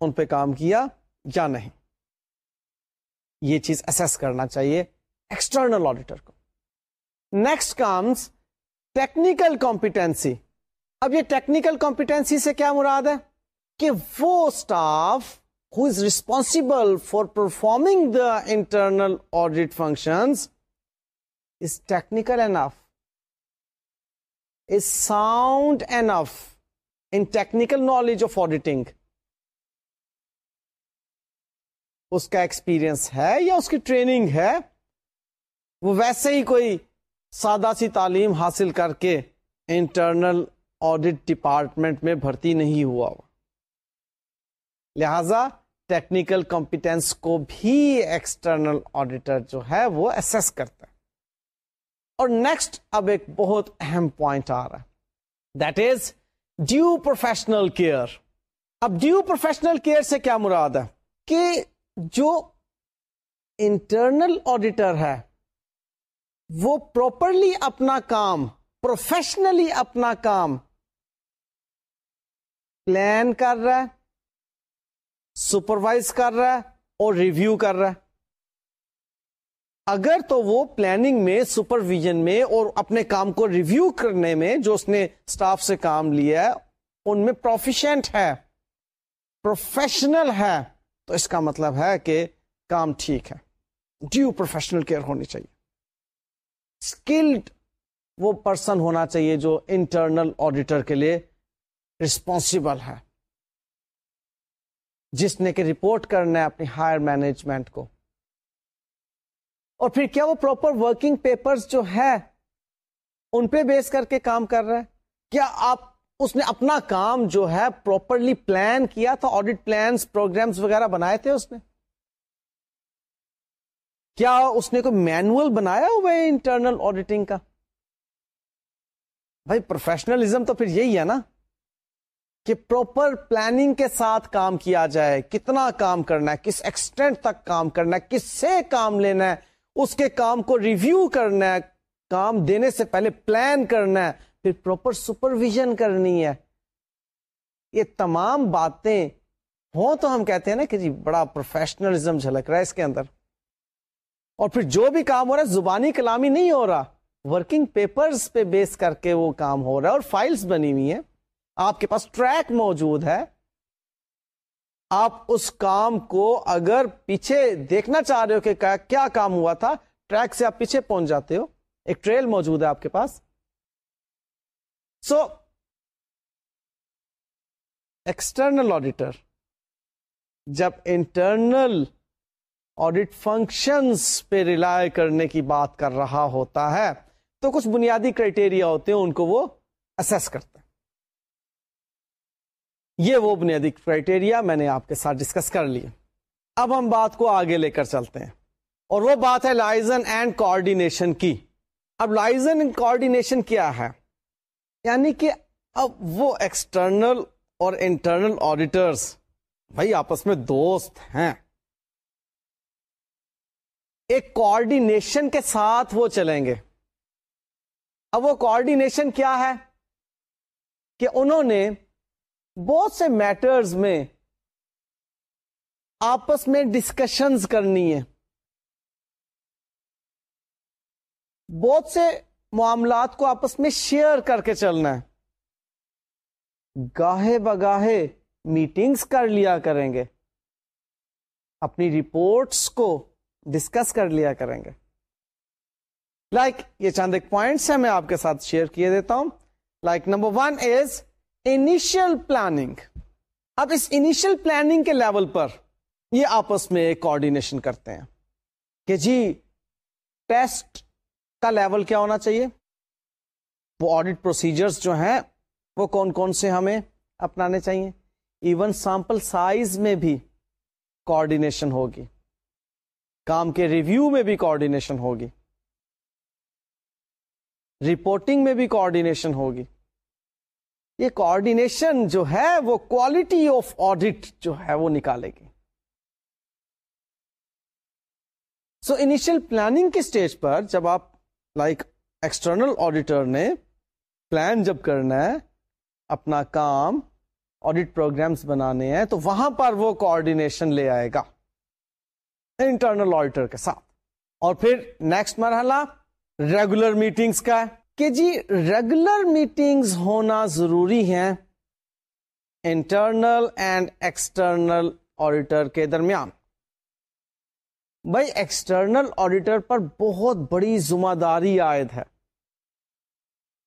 ان پہ کام کیا یا نہیں؟ یہ چیز اسیس کرنا چاہیے ایکسٹرنل آڈیٹر کو۔ نیکسٹ کامس ٹیکنیکل کمپیٹنسی اب یہ ٹیکنیکل کمپیٹنسی سے کیا مراد ہے؟ کہ وہ staff who is responsible for performing the internal audit functions is technical enough, is sound enough in technical knowledge of auditing. اس کا ایکسپیرئنس ہے یا اس کی ٹریننگ ہے وہ ویسے ہی کوئی سادہ سی تعلیم حاصل کر کے انٹرنل آڈٹ ڈپارٹمنٹ میں بھرتی نہیں ہوا لہذا ٹیکنیکل کمپیٹینس کو بھی ایکسٹرنل آڈیٹر جو ہے وہ اسس کرتا ہے۔ اور نیکسٹ اب ایک بہت اہم پوائنٹ آ رہا ہے۔ That is due professional care اب ڈیو پروفیشنل کیئر سے کیا مراد ہے؟ کہ جو انٹرنل آڈیٹر ہے، وہ پراپرلی اپنا کام پروفیشنلی اپنا کام پلان کر رہا ہے۔ سپروائز کر رہا ہے اور ریویو کر رہا ہے۔ اگر تو وہ پلاننگ میں سپرویژن میں اور اپنے کام کو ریویو کرنے میں جو اس نے اسٹاف سے کام لیا ہے، ان میں پروفیشنٹ ہے پروفیشنل ہے، تو اس کا مطلب ہے کہ کام ٹھیک ہے۔ ڈیو پروفیشنل کیئر ہونی چاہیے۔ اسکلڈ وہ پرسن ہونا چاہیے جو انٹرنل آڈیٹر کے لیے رسپانسبل ہے۔ جس نے کہ رپورٹ کرنا ہے اپنی ہائر مینجمنٹ کو۔ اور پھر کیا وہ پراپر ورکنگ پیپرز جو ہے، ان پہ بیس کر کے کام کر رہا ہے؟ کیا آپ، اس نے اپنا کام جو ہے پراپرلی پلان کیا تھا؟ آڈیٹ پلانس پروگرامس وغیرہ بنائے تھے اس نے کیا اس نے کوئی مینوئل بنایا ہوا ہے انٹرنل آڈیٹنگ کا؟ بھائی پروفیشنلزم تو پھر یہی ہے نا۔ کہ پراپر پلاننگ کے ساتھ کام کیا جائے، کتنا کام کرنا ہے، کس ایکسٹینٹ تک کام کرنا ہے، کس سے کام لینا ہے، اس کے کام کو ریویو کرنا ہے، کام دینے سے پہلے پلان کرنا ہے، پھر پراپر سپرویژن کرنی ہے۔ یہ تمام باتیں ہوں تو ہم کہتے ہیں نا کہ جی بڑا پروفیشنلزم جھلک رہا ہے اس کے اندر۔ اور پھر جو بھی کام ہو رہا ہے، زبانی کلامی نہیں ہو رہا۔ ورکنگ پیپرز پہ بیس کر کے وہ کام ہو رہا ہے اور فائلز بنی ہوئی ہیں۔ آپ کے پاس ٹریک موجود ہے۔ آپ اس کام کو اگر پیچھے دیکھنا چاہ رہے ہو کہ کیا کام ہوا تھا ٹریک سے آپ پیچھے پہنچ جاتے ہو۔ ایک ٹریل موجود ہے آپ کے پاس۔ سو ایکسٹرنل آڈیٹر جب انٹرنل آڈیٹ فنکشنز پہ ریلائی کرنے کی بات کر رہا ہوتا ہے، تو کچھ بنیادی کرائٹیریا ہوتے ہیں، ان کو وہ اسس کرتا ہے۔ یہ وہ بنیادی کرائٹیریا میں نے آپ کے ساتھ ڈسکس کر لیا اب ہم بات کو آگے لے کر چلتے ہیں۔ اور وہ بات ہے لائزن اینڈ کوآڈینیشن کی۔ اب لائزن اینڈ کوآڈینیشن کیا ہے؟ یعنی کہ اب وہ ایکسٹرنل اور انٹرنل آڈیٹرس بھائی آپس میں دوست ہیں۔ ایک کوآڈینیشن کے ساتھ وہ چلیں گے۔ اب وہ کوآڈینیشن کیا ہے؟ کہ انہوں نے بہت سے میٹرز میں آپس میں ڈسکشنز کرنی ہے۔ بہت سے معاملات کو آپس میں شیئر کر کے چلنا ہے۔ گاہے بگاہے میٹنگز کر لیا کریں گے۔ اپنی رپورٹس کو ڈسکس کر لیا کریں گے۔ لائک like, یہ چند ایک پوائنٹس ہیں میں آپ کے ساتھ شیئر کیے دیتا ہوں۔ Like number one is initial planning اب اس انیشل پلاننگ کے لیول پر یہ آپس میں کوآڈینیشن کرتے ہیں کہ جی ٹیسٹ کا لیول کیا ہونا چاہیے؟ وہ آڈیٹ پروسیجرز جو ہیں، وہ کون کون سے ہمیں اپنانے چاہیے؟ ایون سیمپل سائز میں بھی کوآڈینیشن ہوگی۔ کام کے ریویو میں بھی کوآڈینیشن ہوگی۔ رپورٹنگ میں بھی کوآڈینیشن ہوگی۔ یہ کوآڈینیشن جو ہے وہ کوالٹی آف آڈیٹ جو ہے وہ نکالے گی۔ سو انیشل پلاننگ کے اسٹیج پر جب آپ لائک ایکسٹرنل آڈیٹر نے پلان جب کرنا ہے، اپنا کام آڈیٹ پروگرامس بنانے ہیں، تو وہاں پر وہ کوآڈینیشن لے آئے گا۔ انٹرنل آڈیٹر کے ساتھ۔ اور پھر نیکسٹ مرحلہ ریگولر میٹنگس کا ہے۔ کہ جی ریگولر میٹنگز ہونا ضروری ہیں انٹرنل اینڈ ایکسٹرنل آڈیٹر کے درمیان۔ بھائی ایکسٹرنل آڈیٹر پر بہت بڑی ذمہ داری عائد ہے۔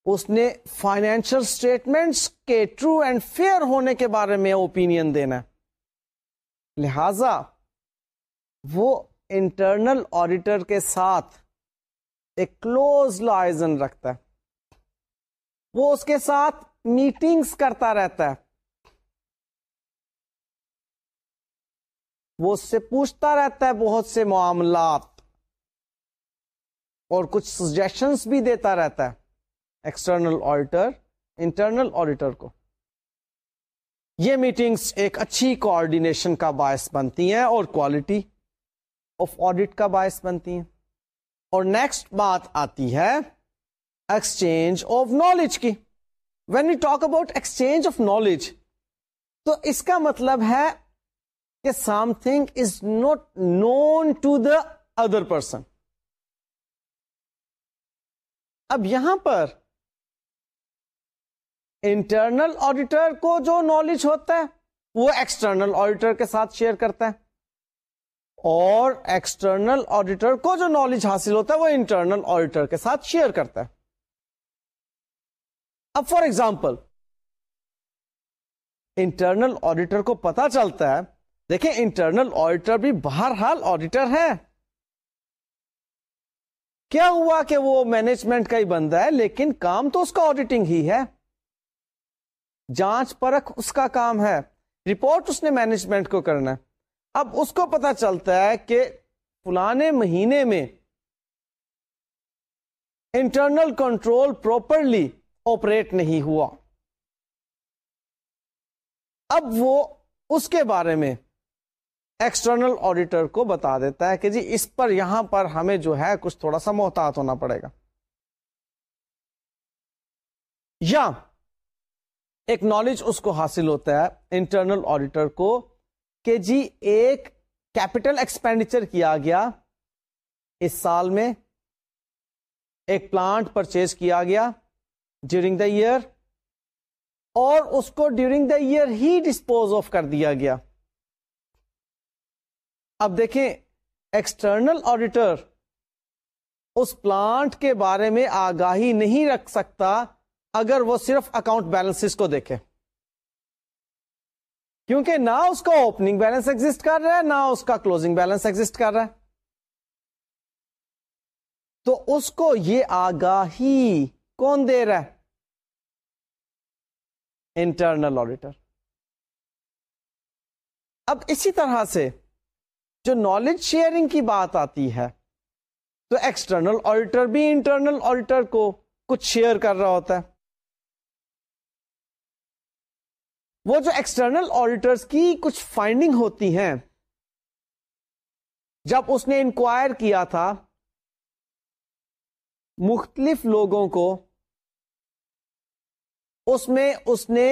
اس نے فائنینشل اسٹیٹمنٹس کے ٹرو اینڈ فیئر ہونے کے بارے میں اوپینین دینا لہذا وہ انٹرنل آڈیٹر کے ساتھ ایک کلوز لائزن رکھتا ہے۔ وہ اس کے ساتھ میٹنگز کرتا رہتا ہے۔ وہ اس سے پوچھتا رہتا ہے بہت سے معاملات۔ اور کچھ سجیشنس بھی دیتا رہتا ہے۔ ایکسٹرنل آڈیٹر انٹرنل آڈیٹر کو۔ یہ میٹنگس ایک اچھی کوآڈینیشن کا باعث بنتی ہیں اور کوالٹی آف آڈیٹ کا باعث بنتی ہیں۔ اور نیکسٹ بات آتی ہے ایکسچینج آف نالج کی۔ When you talk about exchange of knowledge تو اس کا مطلب ہے کہ something is not known to the other person اب یہاں پر انٹرنل آڈیٹر کو جو نالج ہوتا ہے، وہ ایکسٹرنل آڈیٹر کے ساتھ شیئر کرتا ہے۔ اور ایکسٹرنل آڈیٹر کو جو نالج حاصل ہوتا ہے وہ انٹرنل آڈیٹر کے ساتھ شیئر کرتا ہے۔ اب فار ایگزامپل انٹرنل آڈیٹر کو پتا چلتا ہے۔ دیکھیں انٹرنل آڈیٹر بھی بہرحال آڈیٹر ہے۔ کیا ہوا کہ وہ مینجمنٹ کا ہی بندہ ہے لیکن کام تو اس کا آڈیٹنگ ہی ہے۔ جانچ پرکھ اس کا کام ہے۔ رپورٹ اس نے مینجمنٹ کو کرنا ہے۔ اب اس کو پتا چلتا ہے کہ پلانے مہینے میں انٹرنل کنٹرول پراپرلی آپریٹ نہیں ہوا۔ اب وہ اس کے بارے میں ایکسٹرنل آڈیٹر کو بتا دیتا ہے کہ جی اس پر یہاں پر ہمیں جو ہے کچھ تھوڑا سا محتاط ہونا پڑے گا۔ یا ایک نالج اس کو حاصل ہوتا ہے انٹرنل آڈیٹر کو کہ جی ایک کیپٹل ایکسپینڈیچر کیا گیا اس سال میں، ایک پلانٹ پرچیز کیا گیا ڈیورنگ دا ایئر اور اس کو ڈیورنگ دا ایئر ہی ڈسپوز آف کر دیا گیا۔ اب دیکھیں ایکسٹرنل آڈیٹر اس پلانٹ کے بارے میں آگاہی نہیں رکھ سکتا اگر وہ صرف اکاؤنٹ بیلنس کو دیکھے۔ کیونکہ نہ اس کا اوپننگ بیلنس ایگزٹ کر رہا ہے، نہ اس کا کلوزنگ بیلنس ایگزٹ کر رہا ہے۔ تو اس کو یہ آگاہی کون دے رہا ہے؟ انٹرنل آڈیٹر اب اسی طرح سے جو نالج شیئرنگ کی بات آتی ہے، تو ایکسٹرنل آڈیٹر بھی انٹرنل آڈیٹر کو کچھ شیئر کر رہا ہوتا ہے۔ وہ جو ایکسٹرنل آڈیٹرس کی کچھ فائنڈنگ ہوتی ہیں، جب اس نے انکوائر کیا تھا، مختلف لوگوں کو، اس میں، اس نے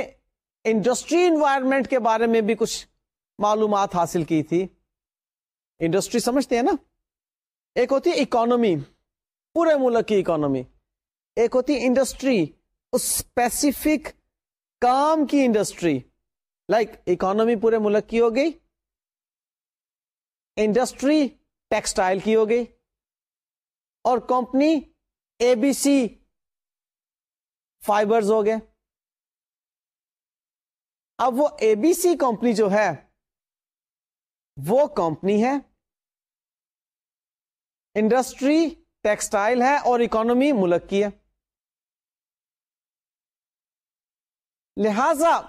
انڈسٹری انوائرمنٹ کے بارے میں بھی کچھ معلومات حاصل کی تھی۔ انڈسٹری سمجھتے ہیں نا؟ ایک ہوتی ہے اکانومی پورے ملک کی اکانومی ایک ہوتی ہے انڈسٹری اس اسپیسیفک کام کی انڈسٹری، لائک اکانومی پورے ملک کی ہو گئی، انڈسٹری ٹیکسٹائل کی ہو گئی، اور company A B C fibres ہو گئے۔ اب وہ اے بی سی کمپنی جو ہے، وہ کمپنی ہے، انڈسٹری ٹیکسٹائل ہے اور اکانومی ملک کی ہے۔ لہذا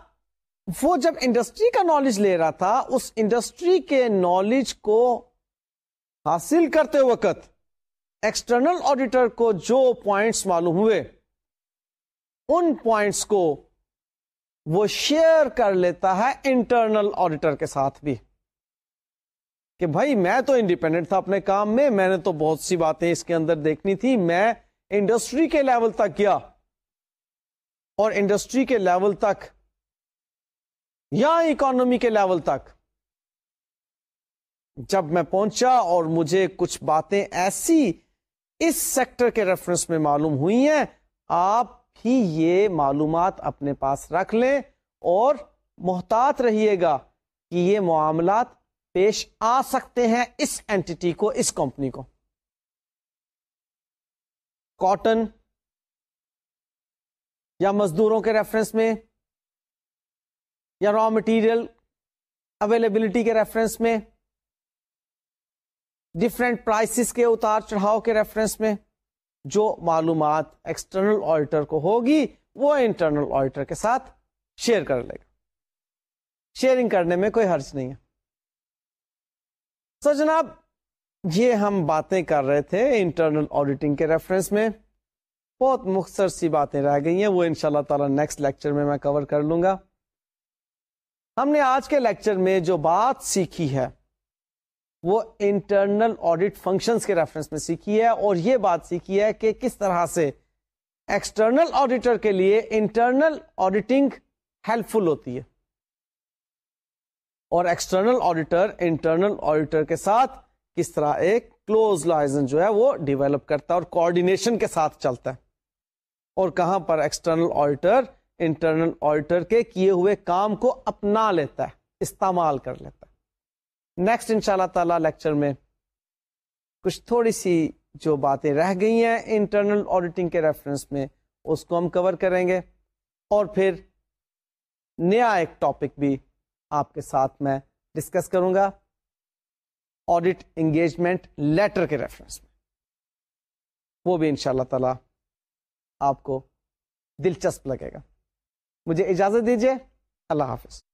وہ جب انڈسٹری کا نالج لے رہا تھا، اس انڈسٹری کے نالج کو حاصل کرتے وقت ایکسٹرنل آڈیٹر کو جو پوائنٹس معلوم ہوئے، ان پوائنٹس کو وہ شیئر کر لیتا ہے انٹرنل آڈیٹر کے ساتھ بھی۔ کہ بھائی، میں تو انڈیپینڈنٹ تھا اپنے کام میں میں نے تو بہت سی باتیں اس کے اندر دیکھنی تھی میں انڈسٹری کے لیول تک گیا۔ اور انڈسٹری کے لیول تک یا اکانومی کے لیول تک جب میں پہنچا اور مجھے کچھ باتیں ایسی اس سیکٹر کے ریفرنس میں معلوم ہوئی ہیں، آپ ہی یہ معلومات اپنے پاس رکھ لیں اور محتاط رہیے گا کہ یہ معاملات پیش آ سکتے ہیں اس اینٹی کو، اس کمپنی کو۔ کاٹن یا مزدوروں کے ریفرنس میں، یا را مٹیریل اویلیبلٹی کے ریفرنس میں ڈفرینٹ پرائسز کے اتار چڑھاؤ کے ریفرنس میں، جو معلومات ایکسٹرنل آڈیٹر کو ہوگی، وہ انٹرنل آڈیٹر کے ساتھ شیئر کر لے گا شیئرنگ کرنے میں کوئی حرج نہیں ہے۔ سو جناب، یہ ہم باتیں کر رہے تھے انٹرنل آڈیٹنگ کے ریفرنس میں۔ بہت مختصر سی باتیں رہ گئی ہیں، وہ ان شاء اللہ تعالی نیکسٹ لیکچر میں میں کور کر لوں گا۔ ہم نے آج کے لیکچر میں جو بات سیکھی ہے، وہ انٹرنل آڈیٹ فنکشنز کے ریفرنس میں سیکھی ہے اور یہ بات سیکھی ہے کہ کس طرح سے ایکسٹرنل آڈیٹر کے لیے انٹرنل آڈیٹنگ ہیلپ فل ہوتی ہے۔ اور ایکسٹرنل آڈیٹر انٹرنل آڈیٹر کے ساتھ کس طرح ایک کلوز لائزن جو ہے وہ ڈیولپ کرتا ہے اور کوآڈینیشن کے ساتھ چلتا ہے۔ اور کہاں پر ایکسٹرنل آڈیٹر انٹرنل آڈیٹر کے کیے ہوئے کام کو اپنا لیتا ہے، استعمال کر لیتا ہے۔ نیکسٹ ان شاء اللہ تعالی لیکچر میں کچھ تھوڑی سی جو باتیں رہ گئی ہیں انٹرنل آڈیٹنگ کے ریفرنس میں، اس کو ہم کور کریں گے۔ اور پھر نیا ایک ٹاپک بھی آپ کے ساتھ میں ڈسکس کروں گا آڈیٹ انگیجمنٹ لیٹر کے ریفرنس میں۔ وہ بھی ان شاء اللہ تعالی آپ کو دلچسپ لگے گا۔ مجھے اجازت دیجیے اللہ حافظ۔